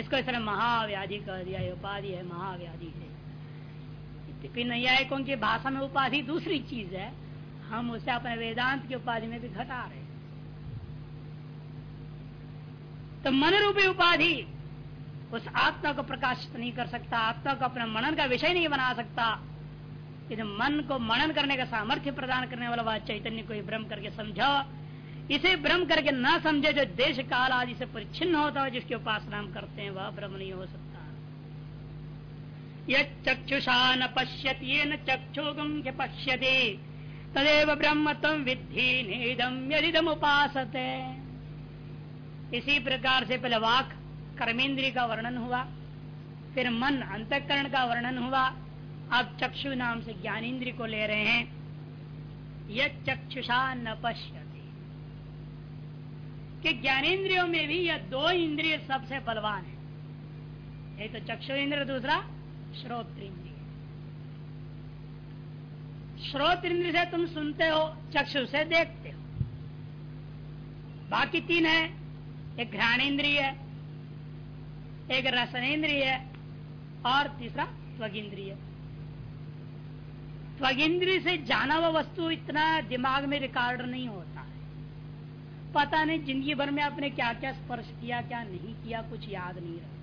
इसको इस महाव्याधि कह दिया उपाधि है महाव्याधि है। नैयायिकों की भाषा में उपाधि दूसरी चीज़ है। हम उसे अपने वेदांत की उपाधि में भी घटा रहे तो मन रूपी उपाधि उस आत्मा को प्रकाशित नहीं कर सकता, आत्मा को अपने मनन का विषय नहीं बना सकता। इस मन को मनन करने का सामर्थ्य प्रदान करने वाला वह चैतन्य को भ्रम करके समझो। इसे भ्रम करके न समझे जो देश काल आदि से परिच्छिन्न होता है, जिसकी उपासना हम करते हैं, वह भ्रम नहीं हो सकता। यह चक्षुषा न पश्यत, ये न चक्षुगम के पश्यते। तदेव ब्रह्म तम विद्धि निदम यदिदम इसी प्रकार से पहले वाक कर्मेंद्रिय का वर्णन हुआ, फिर मन अंतकरण का वर्णन हुआ। अब चक्षु नाम से ज्ञानेन्द्रिय को ले रहे हैं। यह चक्षुषा न पश्यते। कि ज्ञानेन्द्रियों में भी यह दो इंद्रिय सबसे बलवान है। एक तो चक्षु इंद्र दूसरा श्रोत्र इंद्रिय। श्रोत इंद्र से तुम सुनते हो, चक्षु से देखते हो। बाकी तीन है, एक घ्राणेन्द्रिय है एक रसनेन्द्रिय और तीसरा त्वगिंद्रिय। त्वगिंद्रिय से जाना हुआ वस्तु इतना दिमाग में रिकॉर्ड नहीं होता है। पता नहीं ज़िंदगी भर में आपने क्या क्या स्पर्श किया, क्या नहीं किया, कुछ याद नहीं रहा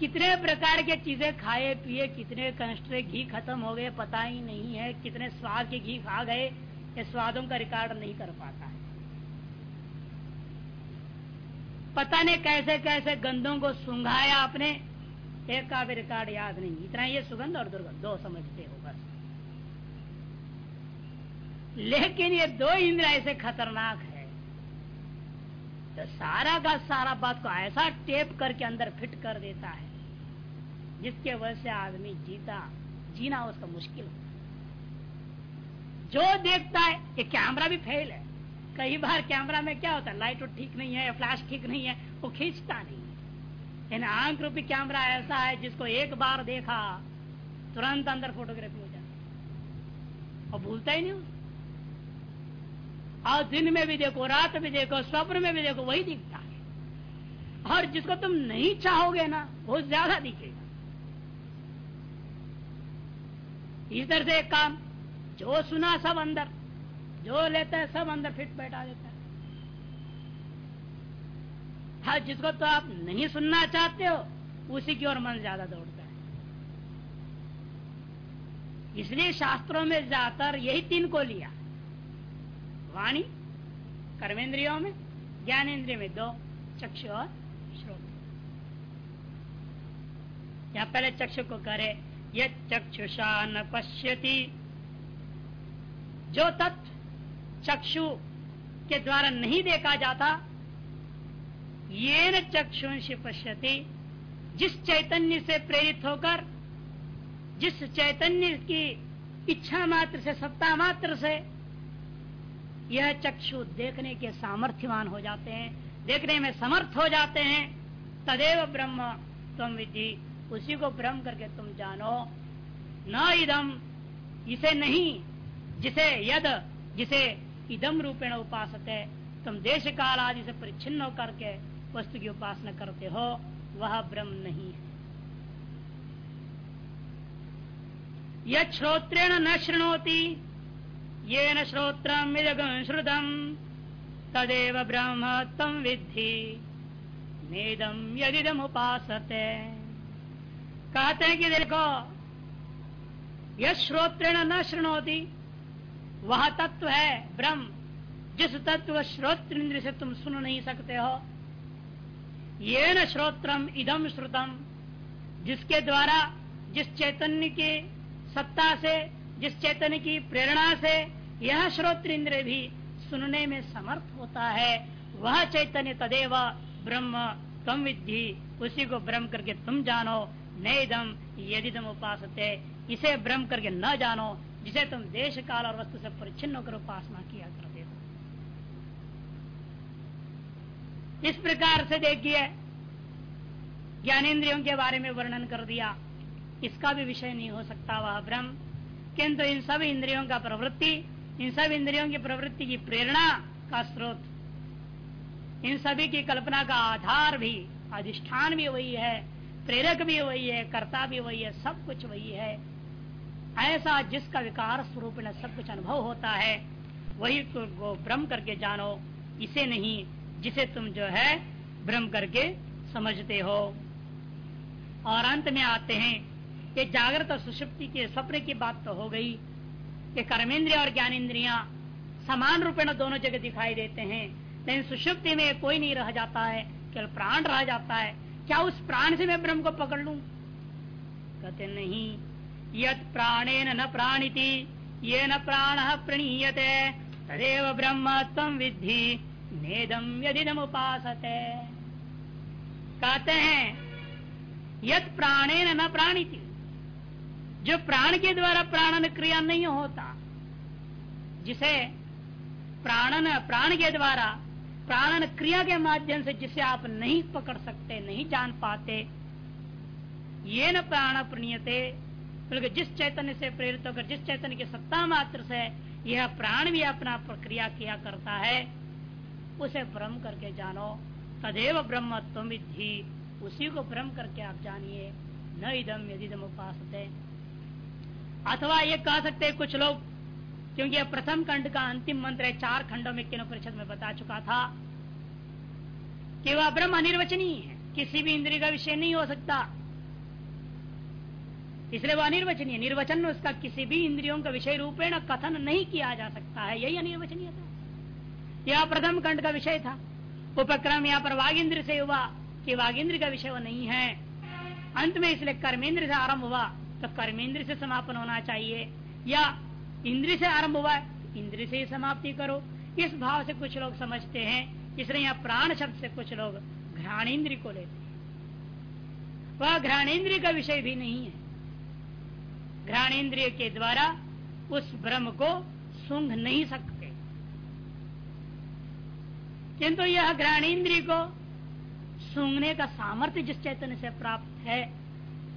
कितने प्रकार के चीज़ें खाए, पिए, कितने कंस्ट्रे घी खत्म हो गए, पता ही नहीं है, कितने स्वाद के घी खा गए, ये स्वादों का रिकॉर्ड नहीं कर पाता है। पता नहीं कैसे कैसे गंधों को सुंघाया आपने। एक का भी रिकॉर्ड याद नहीं। इतना ये सुगंध और दुर्गंध, दो समझते हो बस। लेकिन ये दो इंद्र ऐसे खतरनाक है। तो सारा का सारा बात को ऐसा टेप करके अंदर फिट कर देता है, जिसके वजह से आदमी जीता, जीना उसका मुश्किल होता जो देखता है, ये कैमरा भी फेल है। कई बार कैमरा में क्या होता है? लाइट ठीक नहीं है, फ्लैश ठीक नहीं है, वो खींचता नहीं है। आँख रूपी कैमरा ऐसा है जिसको एक बार देखा, तुरंत अंदर फोटोग्राफी हो जाती और भूलता ही नहीं और दिन में भी देखो, रात में देखो, स्वप्न में भी देखो, वही दिखता है। और जिसको तुम नहीं चाहोगे ना, वो ज़्यादा दिखेगा। तरह से एक काम, जो सुना सब अंदर जो लेता है सब अंदर फिट बैठा देता है। हाँ जिसको तो आप नहीं सुनना चाहते हो, उसी की ओर मन ज़्यादा दौड़ता है। इसलिए शास्त्रों में ज़्यादातर यही तीन को लिया वाणी, कर्मेंद्रियों में ज्ञानेन्द्रिय में दो, चक्षु और श्रोत। या पहले चक्षु को करे ये चक्षुषा न पश्यति। जो तत्व चक्षु के द्वारा नहीं देखा जाता ये न चक्षुष पश्यति जिस चैतन्य से प्रेरित होकर, जिस चैतन्य की इच्छा मात्र से, सत्ता मात्र से, यह चक्षु देखने के सामर्थ्यवान हो जाते हैं, देखने में समर्थ हो जाते हैं। तदेव ब्रह्म तुम विधि उसी को ब्रह्म करके तुम जानो। न इदम इसे नहीं, जिसे यद, जिसे इदम रूपेण उपास तुम देश काल आदि से परिच्छिन्न के वस्तु की उपासना करते हो, वह ब्रह्म नहीं। है यह श्रोत्रेण न श्रृणोती ये न श्रोत्रम श्रुतम तदेव ब्रह्म तम विद्धि। नेदम यदिदम उपासते। कहते हैं कि देखो यह श्रोत्रेण न श्रृणोती वह तत्व है ब्रह्म। जिस तत्व श्रोत्र इंद्र से तुम सुन नहीं सकते हो, ये न श्रोत्रम, इदम श्रुतम। जिसके द्वारा, जिस चैतन्य के सत्ता से, जिस चैतन्य की प्रेरणा से यह श्रोत्र इंद्र भी सुनने में समर्थ होता है, वह चैतन्य तदेव ब्रह्म। तम विधि उसी को ब्रह्म करके तुम जानो, नेदम यदि तुम उपास इसे ब्रह्म करके न जानो जिसे तुम देश काल और वस्तु से परिच्छिन्न होकर उपासना किया करते हो इस प्रकार से देखिए, ज्ञानेन्द्रियों के बारे में वर्णन कर दिया, इसका भी विषय नहीं हो सकता वह ब्रह्म किंतु इन सब इंद्रियों का प्रवृत्ति, इन सब इंद्रियों की प्रवृत्ति की प्रेरणा का स्रोत, इन सभी की कल्पना का आधार भी, अधिष्ठान भी वही है, प्रेरक भी वही है, कर्ता भी वही है, सब कुछ वही है। ऐसा जिसका विकार स्वरूप में सब कुछ अनुभव होता है, वही को ब्रह्म करके जानो, इसे नहीं, जिसे तुम जो है ब्रह्म करके समझते हो। और अंत में आते हैं कि जागृत और सुषुप्ति के सपने की बात तो हो गई कि कर्मेंद्रिया और ज्ञानेन्द्रिया समान रूपेण दोनों जगह दिखाई देते हैं, लेकिन सुषुप्ति में कोई नहीं रह जाता है, केवल प्राण रह जाता है। क्या उस प्राण से मैं ब्रह्म को पकड़ लू? कहते नहीं। न प्राणिति ये न प्राण प्रणीयते, तदेव ब्रह्म तम विद्धि नेदम यदिदम उपास कहते हैं, यत प्राणेन न प्राणिति, जो प्राण के द्वारा प्राणन क्रिया नहीं होता, जिसे प्राणन, प्राण के द्वारा प्राणन क्रिया के माध्यम से जिसे आप नहीं पकड़ सकते, नहीं जान पाते, ये न प्राण प्रणीयते बल्कि जिस चैतन्य से प्रेरित होकर, जिस चैतन्य की सत्ता मात्र से यह प्राण भी अपना प्रक्रिया किया करता है, उसे भ्रम करके जानो। तदेव ब्रह्म तुम विधि उसी को भ्रम करके आप जानिए। न इदम यदि उपास अथवा ये कह सकते हैं, कुछ लोग, क्योंकि यह प्रथम खंड का अंतिम मंत्र है, चार खंडों में किनो परिषद में बता चुका था, कि वह ब्रह्म अनिर्वचनीय है। किसी भी इंद्रिय का विषय नहीं हो सकता। इसलिए वह अनिर्वचनीय। निर्वचन में उसका किसी भी इंद्रियों का विषय रूपेण कथन नहीं किया जा सकता है। यही अनिर्वचनीय था। यह प्रथम खंड का विषय था। उपक्रम यहाँ पर वाघ इंद्र से हुआ कि वाघ इंद्र का विषय वो नहीं है। अंत में इसलिए कर्मेंद्र से आरंभ हुआ। तो कर्मेंद्र से समापन होना चाहिए। या इंद्र से आरंभ हुआ है इंद्र से ही समाप्ति करो। इस भाव से कुछ लोग समझते हैं। इसलिए यहाँ प्राण शब्द से कुछ लोग घ्राणेन्द्र को लेते हैं। वह घ्राणेन्द्रिय का विषय भी नहीं है। घ्राणेन्द्रिय के द्वारा उस ब्रह्म को सूंघ नहीं सकते। किंतु यह घ्राणेन्द्रिय को सूंघने का सामर्थ्य जिस चैतन्य से प्राप्त है,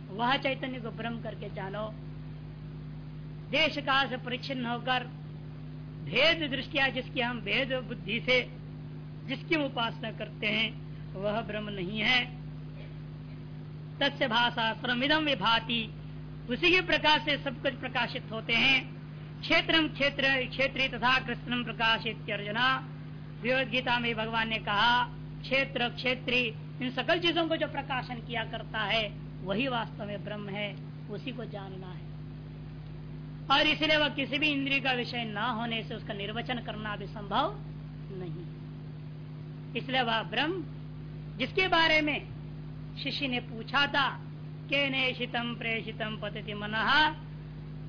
वह चैतन्य को ब्रह्म करके जानो। देश काल से परिच्छिन्न होकर, भेद दृष्टिया जिसकी हम भेद बुद्धि से जिसकी उपासना करते हैं, वह ब्रह्म नहीं है। तस्य भाषा श्रमिदम विभाति। उसी के प्रकाश से सब कुछ प्रकाशित होते हैं। क्षेत्रम क्षेत्र, क्षेत्री तथा कृष्णम प्रकाशित अर्जुना गीता में भगवान ने कहा, क्षेत्र, क्षेत्री, इन सकल चीज़ों को जो प्रकाशन किया करता है, वही वास्तव में ब्रह्म है, उसी को जानना है। और इसलिए वह किसी भी इंद्रिय का विषय न होने से उसका निर्वचन करना भी संभव नहीं। इसलिए वह ब्रह्म, जिसके बारे में शिष्य ने पूछा था के नेशितम प्रेषितम पति मन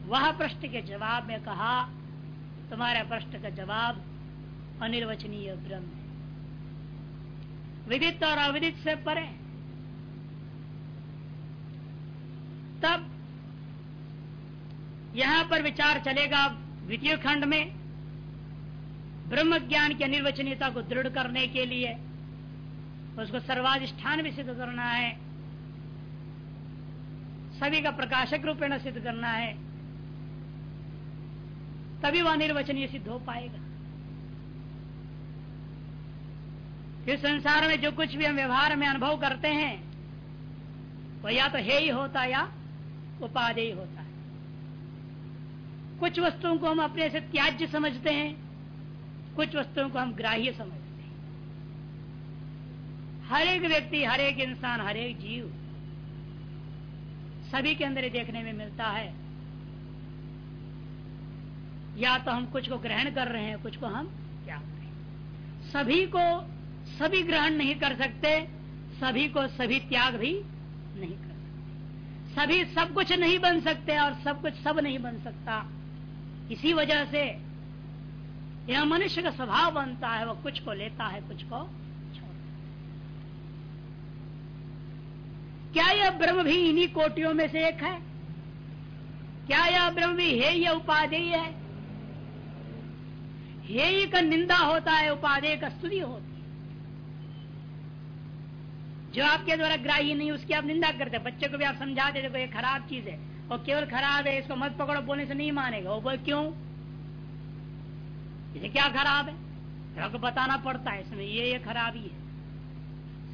वह प्रश्न के जवाब में कहा तुम्हारे प्रश्न का जवाब अनिर्वचनीय ब्रह्म है विदित और अविदित से परे तब यहाँ पर विचार चलेगा द्वितीय खंड में ब्रह्म ज्ञान की अनिर्वचनीयता को दृढ़ करने के लिए उसको सर्वाधिष्ठान भी सिद्ध करना है सभी का प्रकाशक रूपेण सिद्ध करना है, तभी वह निर्वचनीय सिद्ध हो पाएगा। इस संसार में जो कुछ भी हम व्यवहार में अनुभव करते हैं, वह या तो हे ही होता या उपादेय होता है। कुछ वस्तुओं को हम अपने से त्याज्य समझते हैं, कुछ वस्तुओं को हम ग्राह्य समझते हैं। हर एक व्यक्ति, हर एक इंसान, हर एक जीव सभी के अंदर देखने में मिलता है। या तो हम कुछ को ग्रहण कर रहे हैं, कुछ को हम त्याग रहे हैं। सभी को सभी ग्रहण नहीं कर सकते, सभी को सभी त्याग भी नहीं कर सकते। सभी सब कुछ नहीं बन सकते और सब कुछ सब नहीं बन सकता। इसी वजह से यह मनुष्य का स्वभाव बनता है, वह कुछ को लेता है, कुछ को छोड़ता क्या यह ब्रह्म भी इन्हीं कोटियों में से एक है? क्या यह ब्रह्म भी है यह उपाधेय है? हेय का निंदा होता है, उपाधेय का स्तुति होती है। जो आपके द्वारा ग्राही नहीं, उसकी आप निंदा करते बच्चे को भी आप समझाते देखो ये खराब चीज़ है। और केवल खराब है, इसको मत पकड़ो, बोलने से नहीं मानेगा। वो बोल, क्यों? इसे क्या खराब है? आपको बताना पड़ता है, इसमें ये ये खराबी है।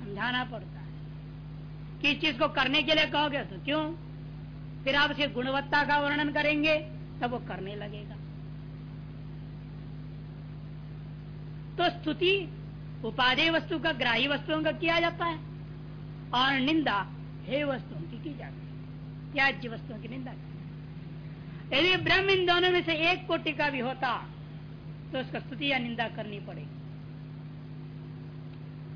समझाना पड़ता है। किस चीज़ को करने के लिए कहोगे? तो क्यों? फिर आप उसकी गुणवत्ता का वर्णन करेंगे, तब वो करने लगेगा। तो स्तुति उपाधेय वस्तु का ग्राही वस्तुओं का किया जाता है, और निंदा हे वस्तुओं की की जाती है। त्याज्य वस्तुओं की निंदा यदि ब्रह्म इन दोनों में से एक कोटि का भी होता तो उसका स्तुति या निंदा करनी पड़ेगी।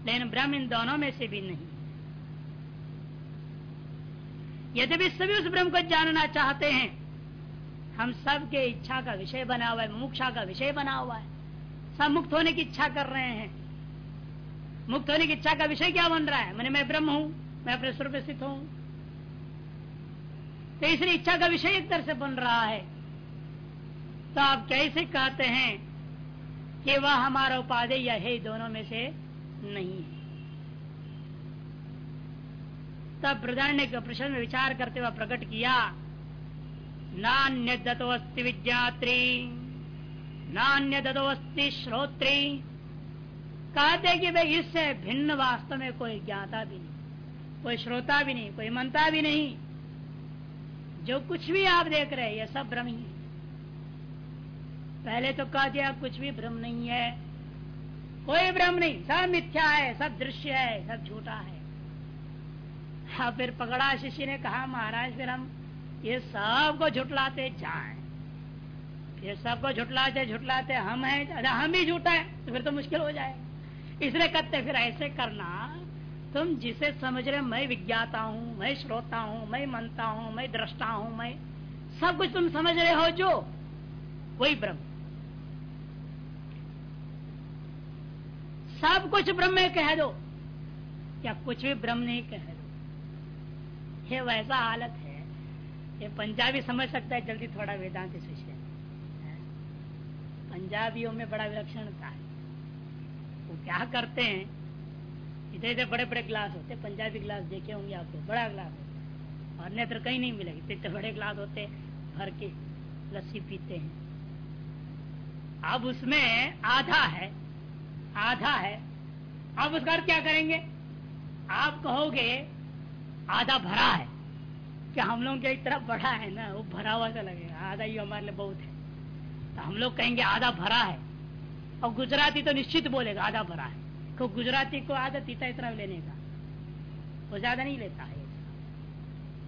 लेकिन ब्रह्म इन दोनों में से भी नहीं। यद्यपि सभी उस ब्रह्म को जानना चाहते हैं, हम सब के इच्छा का विषय बना हुआ है, मुमुक्षा का विषय बना हुआ है। सब मुक्त होने की इच्छा कर रहे हैं। मुक्त होने की इच्छा का विषय क्या बन रहा है? मैंने मैं ब्रह्म हूँ, मैं अपने स्वरूप स्थित हूँ। तो इसलिए इच्छा का विषय एक तरह से बन रहा है। तो आप कैसे कहते हैं कि वह हमारा उपाधि या है दोनों में से नहीं है? तब प्रधान के प्रश्न में विचार करते हुए प्रकट किया। नान्य दत्तवस्ति विज्ञात्री नान्य ददोस्ती श्रोत्री। कहते कि भाई इससे भिन्न वास्तव में कोई ज्ञाता भी नहीं, कोई श्रोता भी नहीं, कोई मनता भी नहीं। जो कुछ भी आप देख रहे हैं, ये सब भ्रम ही पहले तो कह दिया, कुछ भी भ्रम नहीं है। कोई भ्रम नहीं, सब मिथ्या है, सब दृश्य है, सब झूठा है। हाँ फिर पकड़ा शिष्य ने कहा, महाराज, फिर हम ये सबको झुटलाते जाए ये सबको झुटलाते झुटलाते हम हैं हम ही झूठा है तो फिर तो मुश्किल हो जाए। इसलिए कहते, फिर ऐसे करना, तुम जिसे समझ रहे मैं विज्ञाता हूँ, मैं श्रोता हूँ, मैं मनता हूँ, मैं दृष्टा हूँ, मैं सब कुछ तुम समझ रहे हो जो, वही ब्रह्म। सब कुछ ब्रह्म कह दो, या कुछ भी ब्रह्म नहीं कह ये वैसा हालत है। ये पंजाबी समझ सकता है, जल्दी थोड़ा वेदांत शिष्य पंजाबियों में बड़ा विलक्षणता है। वो क्या करते हैं? इधर इधर बड़े बड़े ग्लास होते हैं। पंजाबी ग्लास देखे होंगे आपको, बड़ा ग्लास होता और अन्यत्र कहीं नहीं मिलेगा। इतने बड़े ग्लास होते भर के लस्सी पीते हैं। अब उसमें आधा है आधा है। अब उसका क्या करेंगे? आप कहोगे आधा भरा है। क्या हम लोग के एक तरफ़ बड़ा है ना, वो भरा हुआ सा लगेगा। आधा ही हमारे लिए बहुत है। तो हम लोग कहेंगे आधा भरा है। और गुजराती तो निश्चित बोलेगा, आधा भरा है। तो गुजराती को आधा तीता इतना लेने का। वो ज़्यादा नहीं लेता है।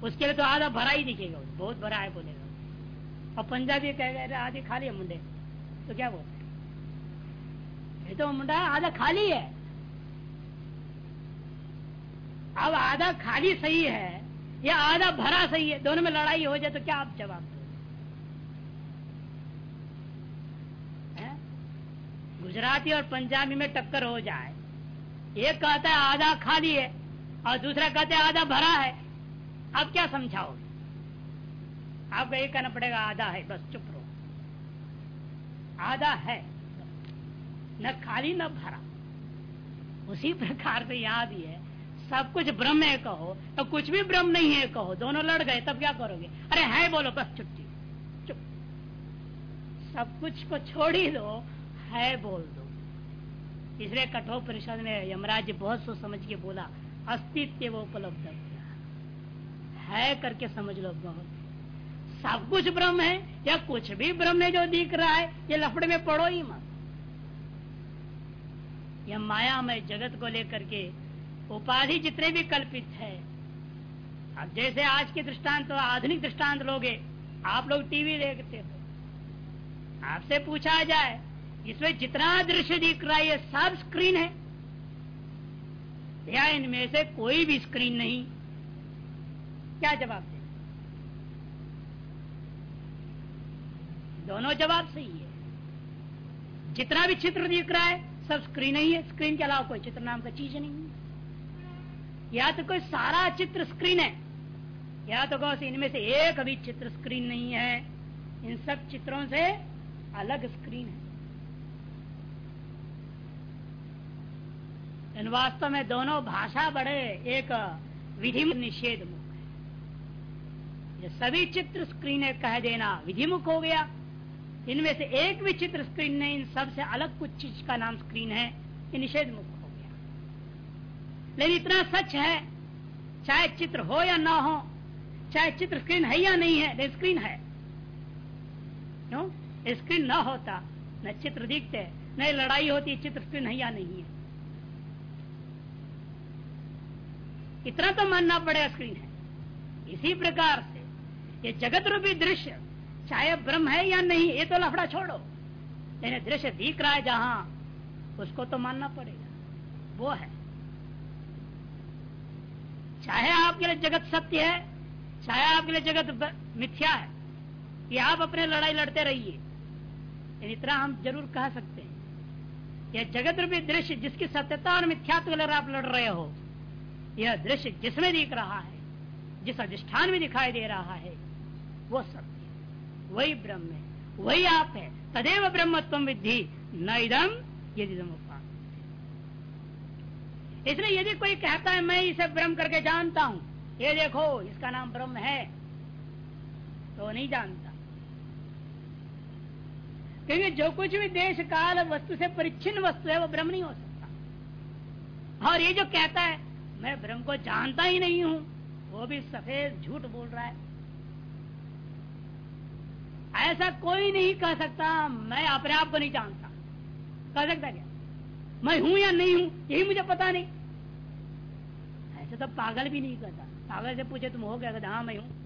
उसके लिए तो आधा भरा ही दिखेगा। बहुत भरा है बोलेगा। और पंजाबी कहेगा आधी खाली है मुंडे। तो क्या बोलते तो मुंडा आधा खाली है। अब आधा खाली सही है, या आधा भरा सही है, दोनों में लड़ाई हो जाए तो क्या आप जवाब दो गुजराती और पंजाबी में टक्कर हो जाए। एक कहता है आधा खाली है, और दूसरा कहता है आधा भरा है। अब क्या समझाओगे? आपको एक कहना पड़ेगा, आधा है, बस चुप रहो। आधा है, न खाली न भरा। उसी प्रकार से याद ही है सब कुछ ब्रह्म है कहो तो कुछ भी ब्रह्म नहीं है कहो, दोनों लड़ गए, तब क्या करोगे? अरे है बोलो बस छुट्टी चुप। सब कुछ को छोड़ ही दो, है बोल दो। इसलिए कठोर परिषद में यमराज बहुत सोच समझ के बोला, अस्तित्व वो उपलब्ध। है करके समझ लो बहुत। सब कुछ ब्रह्म है, या कुछ भी ब्रह्म है जो दिख रहा है, ये लफड़े में पड़ो ही मत। यह माया में जगत को लेकर के उपाधि जितने भी कल्पित है। अब जैसे आज के दृष्टांत तो आधुनिक दृष्टांत लोगे आप लोग टीवी देखते हो। आपसे पूछा जाए, इसमें जितना दृश्य दिख रहा है सब स्क्रीन है। या इनमें से कोई भी स्क्रीन नहीं। क्या जवाब दे? दोनों जवाब सही है। जितना भी चित्र दिख रहा है, सब स्क्रीन ही है। स्क्रीन के अलावा कोई चित्र नाम का चीज़ नहीं है। या तो कोई सारा चित्र स्क्रीन है, या तो कहो इनमें से एक भी चित्र स्क्रीन नहीं है। इन सब चित्रों से अलग स्क्रीन है। इन वास्तव में दोनों भाषा बड़े एक विधि निषेध मुख है। सभी चित्र स्क्रीन है, कह देना विधिमुख हो गया। इनमें से एक भी चित्र स्क्रीन नहीं, इन सबसे अलग कुछ चीज़ का नाम स्क्रीन है, ये निषेध गया लेकिन इतना सच है, चाहे चित्र हो या ना हो, चाहे चित्र स्क्रीन है या नहीं है स्क्रीन है। क्यों? स्क्रीन न होता, न चित्र दिखते, न लड़ाई होती, चित्र स्क्रीन है या नहीं है। इतना तो मानना पड़ेगा स्क्रीन है। इसी प्रकार से ये जगत रूपी दृश्य, चाहे ब्रह्म है या नहीं, ये तो लफड़ा छोड़ो। लेकिन दृश्य दिख रहा है जहाँ, उसको तो मानना पड़ेगा। वो है। चाहे आपके लिए जगत सत्य है, चाहे आपके लिए जगत मिथ्या है, कि आप अपने लड़ाई लड़ते रहिए। इतना हम ज़रूर कह सकते हैं यह जगत रूपी दृश्य जिसकी सत्यता और मिथ्यात्व आप लड़ रहे हो, यह दृश्य जिसमें दिख रहा है, जिस अधिष्ठान में दिखाई दे रहा है, वो सत्य वही ब्रह्म है, वही आप है, तदेव ब्रह्मत्व विद्धि। न इदम यदि इसलिए यदि कोई कहता है, मैं इसे ब्रह्म करके जानता हूँ। ये देखो, इसका नाम ब्रह्म है। तो नहीं जानता। क्योंकि जो कुछ भी देश, काल वस्तु से परिच्छिन्न वस्तु है, वो ब्रह्म नहीं हो सकता। और ये जो कहता है, मैं ब्रह्म को जानता ही नहीं हूँ, वो भी सफ़ेद झूठ बोल रहा है। ऐसा कोई नहीं कह सकता, मैं अपने आप को नहीं जानता। कह सकता क्या? मैं हूँ या नहीं हूँ, यही मुझे पता नहीं। ऐसे तो पागल भी नहीं कहता पागल से पूछे तुम हो गया हाँ मैं हूँ।